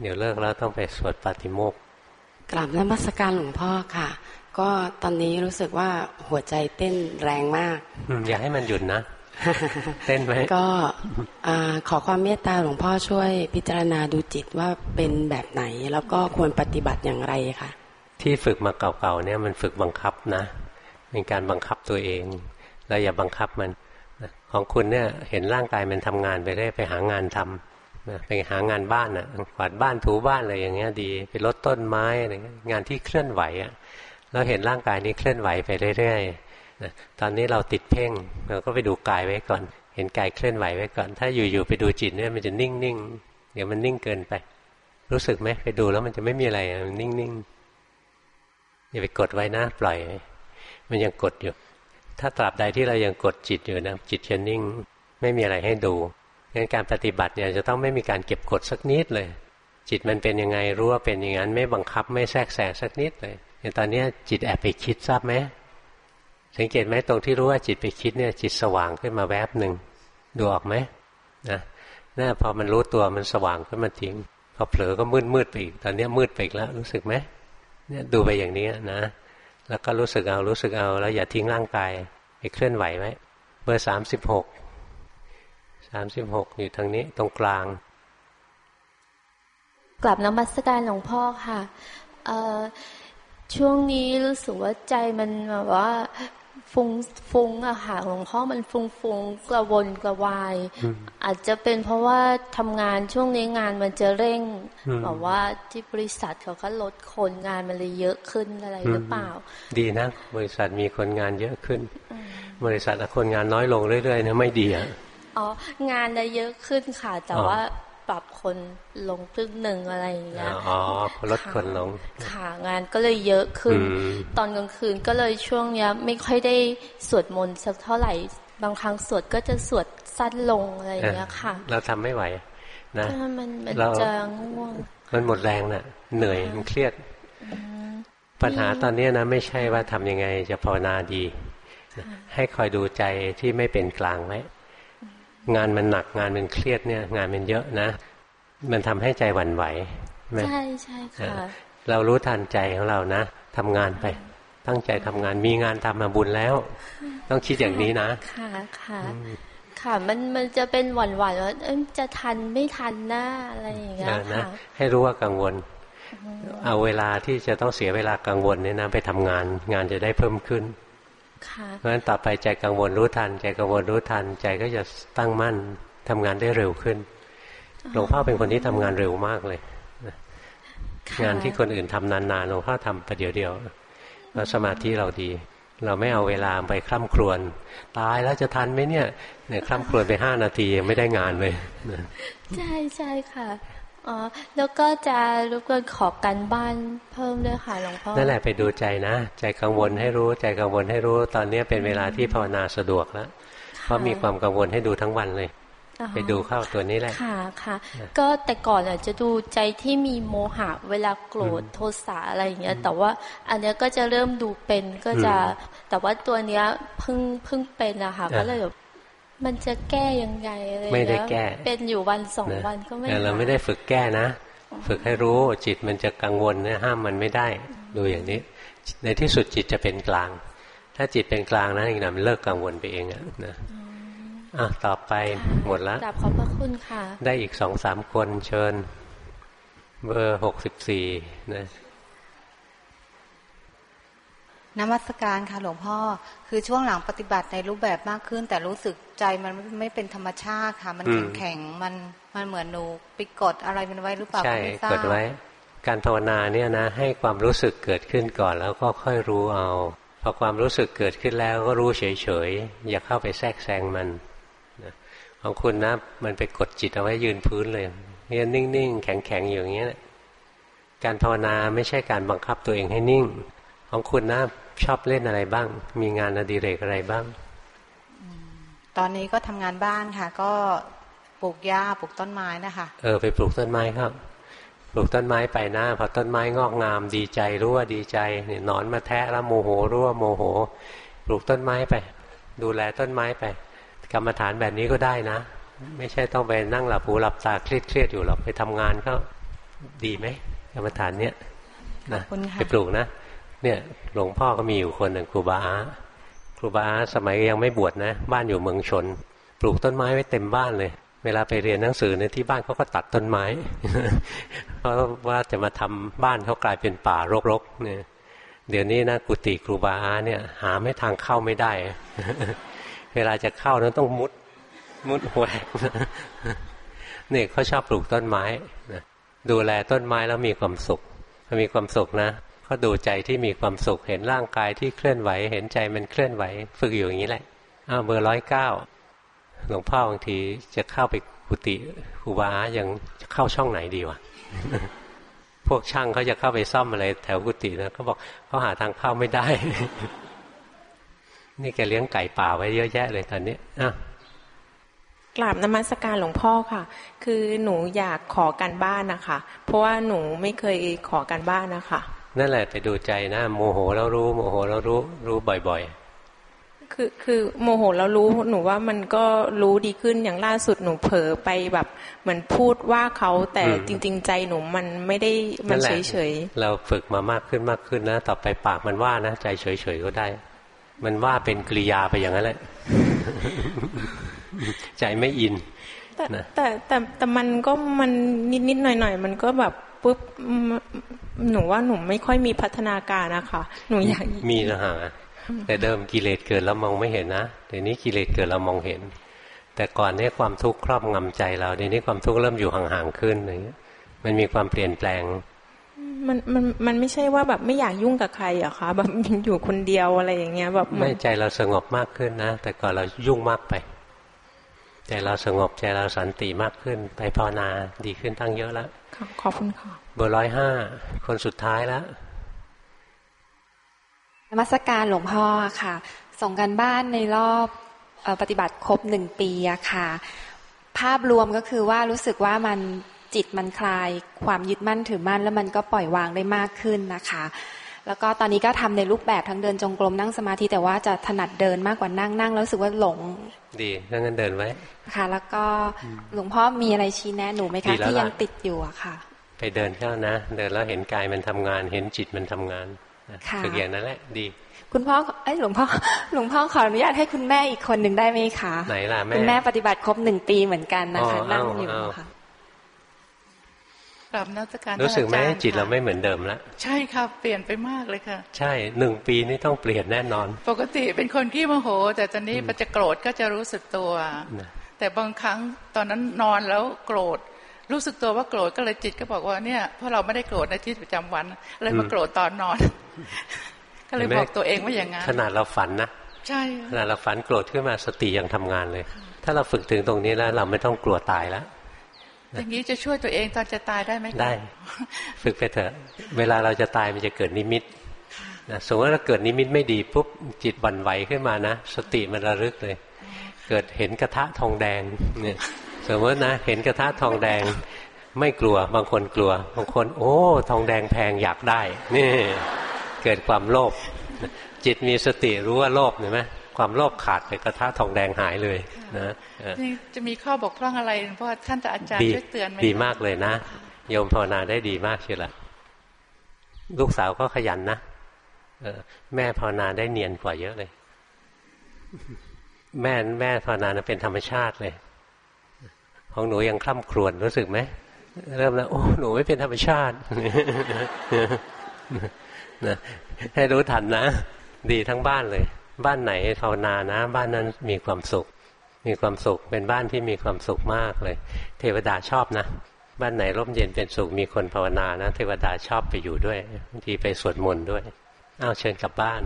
เดี๋ยวเลิกแล้วต้องไปสวดปาติโมกกราบนมัสการหลวงพ่อค่ะ ก็ตอนนี้รู้สึกว่าหัวใจเต้นแรงมาก อยากให้มันหยุดนะ เต้นไหมก็ขอความเมตตาหลวงพ่อช่วยพิจารณาดูจิตว่าเป็นแบบไหน แล้วก็ควรปฏิบัติอย่างไรค่ะที่ฝึกมาเก่าๆเนี่ยมันฝึกบังคับนะเป็นการบังคับตัวเองเราอย่าบังคับมันของคุณเนี่ยเห็นร่างกายมันทำงานไปได้ไปหางานทำไปหางานบ้านอะกวาดบ้านถูบ้านอะไรอย่างเงี้ยดีไปลดต้นไม้อะไรเงี้ยงานที่เคลื่อนไหวอะเราเห็นร่างกายนี้เคลื่อนไหวไปเรื่อยๆ นะตอนนี้เราติดเพ่งเราก็ไปดูกายไว้ก่อน เห็นกายเคลื่อนไหวไว้ก่อน ถ้าอยู่ๆไปดูจิตเนี่ยมันจะนิ่งๆเดี๋ยวมันนิ่งเกินไป รู้สึกไหมไปดูแล้วมันจะไม่มีอะไรมันนิ่งๆอย่าไปกดไว้นะปล่อย มันยังกดอยู่ ถ้าตราบใดที่เรายังกดจิตอยู่นะจิตจะนิ่ง ไม่มีอะไรให้ดูงั้นการปฏิบัติเนี่ยจะต้องไม่มีการเก็บกดสักนิดเลย จิตมันเป็นยังไงรู้ว่าเป็นอย่างนั้นไม่บังคับไม่แทรกแซงสักนิดเลยอย่างตอนนี้จิตแอบไปคิดทราบไหม สังเกตไหมตรงที่รู้ว่าจิตไปคิดเนี่ย จิตสว่างขึ้นมาแวบหนึ่งดูออกไหมนะน่าพอมันรู้ตัวมันสว่างขึ้นมาทิ้งพอเผลอก็มืดมืดไปอีก ตอนนี้มืดไปอีกแล้วรู้สึกไหมเนี่ยดูไปอย่างนี้นะ แล้วก็รู้สึกเอารู้สึกเอาแล้วอย่าทิ้งร่างกายไปเคลื่อนไหวไว้เบอร์สามสิบหกสามสิบหกอยู่ทางนี้ตรงกลาง กลับนมัสการหลวงพ่อค่ะช่วงนี้รู้สึกว่าใจมันแบบว่า ฟุ้งฟุ้งอะค่ะหลวงพ่อมันฟุ้งฟุ้งกระวนกระวาย อาจจะเป็นเพราะว่าทำงานช่วงนี้งานมันจะเร่งแบบว่าที่บริษัทเขาก็ลดคนงานมันเลยเยอะขึ้นอะไรหรือเปล่า ดีนะ บริษัทมีคนงานเยอะขึ้น บริษัทคนงานน้อยลงเรื่อยๆนะไม่ดีอะอ๋องานได้เยอะขึ้นค่ะ แต่ว่า ปรับคนลงครึ่งหนึ่งอะไรอย่างเงี้ยอ๋อลดคนลงค่ะงานก็เลยเยอะขึ้น ตอนกลางคืนก็เลยช่วงเนี้ย ไม่ค่อยได้สวดมนต์สักเท่าไหร่ บางครั้งสวดก็จะสวดสั้นลงอะไรอย่างเงี้ยค่ะ เราทำไม่ไหวนะมันมันจะง่วงมันหมดแรงน่ะ เหนื่อยมันเครียด ปัญหาตอนนี้นะ ไม่ใช่ว่าทำยังไงจะภาวนาดี ให้คอยดูใจที่ไม่เป็นกลางไว้ งานมันหนักงานมันเครียดเนี่ย งานมันเยอะนะ มันทำให้ใจหวั่นไหวใช่ใช่ค่ะเรารู้ทันใจของเรานะทำงานไป ตั้งใจทำงานมีงานทำมาบุญแล้ว ต้องคิดอย่างนี้นะ ค่ะค่ะค่ะมันมันจะเป็นหวั่นหวั่นว่าจะทันไม่ทันหน้าอะไรอย่างเงี้ยค่ะให้รู้ว่ากังวล เอาเวลาที่จะต้องเสียเวลากังวลเนี่ยนะไปทำงาน งานจะได้เพิ่มขึ้น เพราะฉะนั้นต่อไปใจกังวลรู้ทัน ใจกังวลรู้ทัน ใจก็จะตั้งมั่นทำงานได้เร็วขึ้นหลวงพ่อเป็นคนที่ทำงานเร็วมากเลยงานที่คนอื่นทำนานๆหลวงพ่อทำประเดี๋ยวเดียวแล้วสมาธิเราดี เราไม่เอาเวลาไปคล่ำครวญตายแล้วจะทันไหมเนี่ยเนี่ยคล่ำครวญไปห้านาทียังไม่ได้งานเลยใช่ใช่ค่ะ อ๋อแล้วก็จะรบกวนขอกันบ้านเพิ่มด้วยค่ะหลวงพ่อนั่นแหละไปดูใจนะ ใจกังวลให้รู้ใจกังวลให้รู้ ตอนนี้เป็นเวลาที่ภาวนาสะดวกแล้วเพราะมีความกังวลให้ดูทั้งวันเลย ไปดูเข้าตัวนี้แหละค่ะค่ะ ก็แต่ก่อนอาจจะดูใจที่มีโมหะเวลาโกรธโทสะอะไรอย่างเงี้ย แต่ว่าอันเนี้ยก็จะเริ่มดูเป็นก็จะ แต่ว่าตัวเนี้ยเพิ่งเพิ่งเป็นอะค่ะก็เลยแบบ มันจะแก้ยังไงอะไรไม่ได้แก้ เป็นอยู่วันสองวันก็ไม่เราไม่ได้ฝึกแก้นะ ฝึกให้รู้จิตมันจะกังวลเนี่ยห้ามมันไม่ได้ดูอย่างนี้ ในที่สุดจิตจะเป็นกลาง ถ้าจิตเป็นกลางนะอีกหน่อยมันเลิกกังวลไปเองอะนะอะต่อไปหมดแล้วกราบขอบพระคุณค่ะ ได้อีกสองสามคนเชิญ เบอร์หกสิบสี่นะ นมัสการค่ะหลวงพ่อ คือช่วงหลังปฏิบัติในรูปแบบมากขึ้น แต่รู้สึกใจมันไม่เป็นธรรมชาติค่ะ มันแข็งมันมันเหมือนหนูไปกดอะไรมันไว้หรือเปล่าใช่กดไว้ การภาวนาเนี่ยนะ ให้ความรู้สึกเกิดขึ้นก่อนแล้วก็ค่อยรู้เอาพอความรู้สึกเกิดขึ้นแล้วก็รู้เฉยๆอย่าเข้าไปแทรกแซงมันของคุณนะมันไปกดจิตเอาไว้ยืนพื้นเลยเนี่ยนิ่งๆแข็งๆอย่างเงี้ยการภาวนาไม่ใช่การบังคับตัวเองให้นิ่ง ของคุณนะ ชอบเล่นอะไรบ้าง มีงานอดิเรกอะไรบ้าง ตอนนี้ก็ทำงานบ้านค่ะ ก็ปลูกหญ้าปลูกต้นไม้นะคะเออไปปลูกต้นไม้ครับ ปลูกต้นไม้ไปหน้าพอต้นไม้งอกงามดีใจรู้ว่าดีใจเนี่ยนอนมาแทะแล้วโมโหรู้ว่าโมโห ปลูกต้นไม้ไป ดูแลต้นไม้ไป กรรมฐานแบบนี้ก็ได้นะ ไม่ใช่ต้องไปนั่งหลับหูหลับตาเครียดเครียดอยู่หรอกไปทำงานก็ดีไหมกรรมฐานเนี้ยนะไปปลูกนะ เนี่ยหลวงพ่อก็มีอยู่คนหนึ่งครูบาอาครูบาอาสมัยยังไม่บวชนะ บ้านอยู่เมืองชน ปลูกต้นไม้ไว้เต็มบ้านเลย เวลาไปเรียนหนังสือในที่บ้านเขาก็ตัดต้นไม้ เพราะว่าจะมาทำบ้านเขากลายเป็นป่ารกๆเนี่ยเดี๋ยวนี้นะกุฏิครูบาอาเนี่ย หาไม่ทางเข้าไม่ได้ เวลาจะเข้านั้นต้องมุด มุดหัวนี่เขาชอบปลูกต้นไม้ดูแลต้นไม้แล้วมีความสุขมีความสุขนะ ก็ดูใจที่มีความสุขเห็นร่างกายที่เคลื่อนไหว เห็นใจมันเคลื่อนไหว ฝึกอยู่อย่างนี้แหละอ้าวเบอร์ร้อยเก้าหลวงพ่อบางทีจะเข้าไปกุฏิครูบายังจะเข้าช่องไหนดีวะพวกช่างเขาจะเข้าไปซ่อมอะไรแถวกุฏินะเขาบอกเขาหาทางเข้าไม่ได้ นี่แกเลี้ยงไก่ป่าไว้เยอะแยะเลยตอนนี้อะกราบนมัสการหลวงพ่อค่ะ คือหนูอยากขอการบ้านนะคะ เพราะว่าหนูไม่เคยขอการบ้านนะคะ นั่นแหละไปดูใจนะโมโหแล้วรู้โมโหแล้วรู้รู้บ่อย ๆ คือคือโมโหแล้วรู้หนูว่ามันก็รู้ดีขึ้นอย่างล่าสุดหนูเผลอไปแบบเหมือนพูดว่าเขาแต่จริง ๆ ใจหนูมันไม่ได้มันเฉยเฉยเราฝึกมามากขึ้นมากขึ้นนะต่อไปปากมันว่านะใจเฉยเฉยก็ได้ มันว่าเป็นกริยาไปอย่างนั้นแหละใจไม่อินแต่แต่แต่แต่มันก็มันนิดนิดหน่อยหน่อยมันก็แบบ ปุ๊บหนูว่าหนูไม่ค่อยมีพัฒนาการนะคะหนูอยากมีนะฮะแต่เดิมกิเลสเกิดแล้วมองไม่เห็นนะเดี๋ยวนี้กิเลสเกิดเรามองเห็น แต่ก่อนนี้ความทุกข์ครอบงำใจเราเดี๋ยวนี้ความทุกข์เริ่มอยู่ห่างๆขึ้นอย่างเงี้ยมันมีความเปลี่ยนแปลง มันมันมันไม่ใช่ว่าแบบไม่อยากยุ่งกับใครอะคะแบบอยู่คนเดียวอะไรอย่างเงี้ยแบบไม่ใจเราสงบมากขึ้นนะแต่ก่อนเรายุ่งมากไป ใจเราสงบใจเราสันติมากขึ้น ไปภาวนาดีขึ้นตั้งเยอะแล้วขอบคุณค่ะเบอร์ร้อยห้าคนสุดท้ายแล้วนมัสการหลวงพ่อค่ะ ส่งกันบ้านในรอบปฏิบัติครบหนึ่งปีอะค่ะ ภาพรวมก็คือว่ารู้สึกว่ามันจิตมันคลายความยึดมั่นถือมั่น แล้วมันก็ปล่อยวางได้มากขึ้นนะคะ แล้วก็ตอนนี้ก็ทำในรูปแบบทั้งเดินจงกรมนั่งสมาธิแต่ว่าจะถนัดเดินมากกว่านั่งนั่งแล้วรู้สึกว่าหลง ดีถ้างั้นเดินไว้ค่ะ แล้วก็หลวงพ่อมีอะไรชี้แนะหนูไหมคะที่ยังติดอยู่อะค่ะ ไปเดินเข้านะ เดินแล้วเห็นกายมันทำงาน เห็นจิตมันทำงานฝึกอย่างนั้นแหละดี คุณพ่อเอ้ยหลวงพ่อหลวงพ่อขออนุญาตให้คุณแม่อีกคนหนึ่งได้ไหมคะไหนล่ะแม่คุณแม่ปฏิบัติครบหนึ่งปีเหมือนกันนะคะนั่งอยู่ค่ะ กลับนักการรู้สึกไหมจิตเราไม่เหมือนเดิมแล้วใช่ครับเปลี่ยนไปมากเลยค่ะ ใช่หนึ่งปีนี่ต้องเปลี่ยนแน่นอน ปกติเป็นคนขี้โมโห แต่ตอนนี้มันจะโกรธก็จะรู้สึกตัว แต่บางครั้งตอนนั้นนอนแล้วโกรธ รู้สึกตัวว่าโกรธก็เลยจิตก็บอกว่าเนี่ยเพราะเราไม่ได้โกรธในที่ประจำวันเลยมาโกรธตอนนอน ก็เลยบอกตัวเองว่าอย่างงั้นขนาดเราฝันนะใช่ขนาดเราฝันโกรธขึ้นมาสติยังทำงานเลย ถ้าเราฝึกถึงตรงนี้แล้วเราไม่ต้องกลัวตายแล้ว อย่างนี้จะช่วยตัวเองตอนจะตายได้ไหมได้ ฝึกไปเถอะ เวลาเราจะตายมันจะเกิดนิมิตนะสมมติว่าเกิดนิมิตไม่ดีปุ๊บจิตบันไหวขึ้นมานะสติมันระลึกเลย เกิดเห็นกระทะทองแดงเนี่ยสมมตินะ เห็นกระทะทองแดง ไม่กลัวบางคนกลัว บางคน โอ้ ทองแดงแพงอยากได้ นี่ เกิดความโลภจิตมีสติรู้ว่าโลภเห็นไหม ความโลภขาดไปกระทะทองแดงหายเลยนะจะมีข้อบกพร่องอะไรเพราะท่านจะอาจารย์ช่วยเตือนไหมดีมากเลยนะโยมภาวนาได้ดีมากเชียวละลูกสาวก็ขยันนะแม่ภาวนาได้เนียนกว่าเยอะเลย แม่แม่ภาวนาเป็นธรรมชาติเลย ของหนูยังคล่ำครวญรู้สึกไหมเริ่มแล้วโอ้หนูไม่เป็นธรรมชาตินะให้รู้ทันนะ ดีทั้งบ้านเลย บ้านไหนภาวนานะ บ้านนั้นมีความสุข มีความสุขเป็นบ้านที่มีความสุขมากเลย เทวดาชอบนะ บ้านไหนร่มเย็นเป็นสุขมีคนภาวนานะ เทวดาชอบไปอยู่ด้วยบางทีไปสวดมนต์ด้วยอ้าวเชิญกลับบ้าน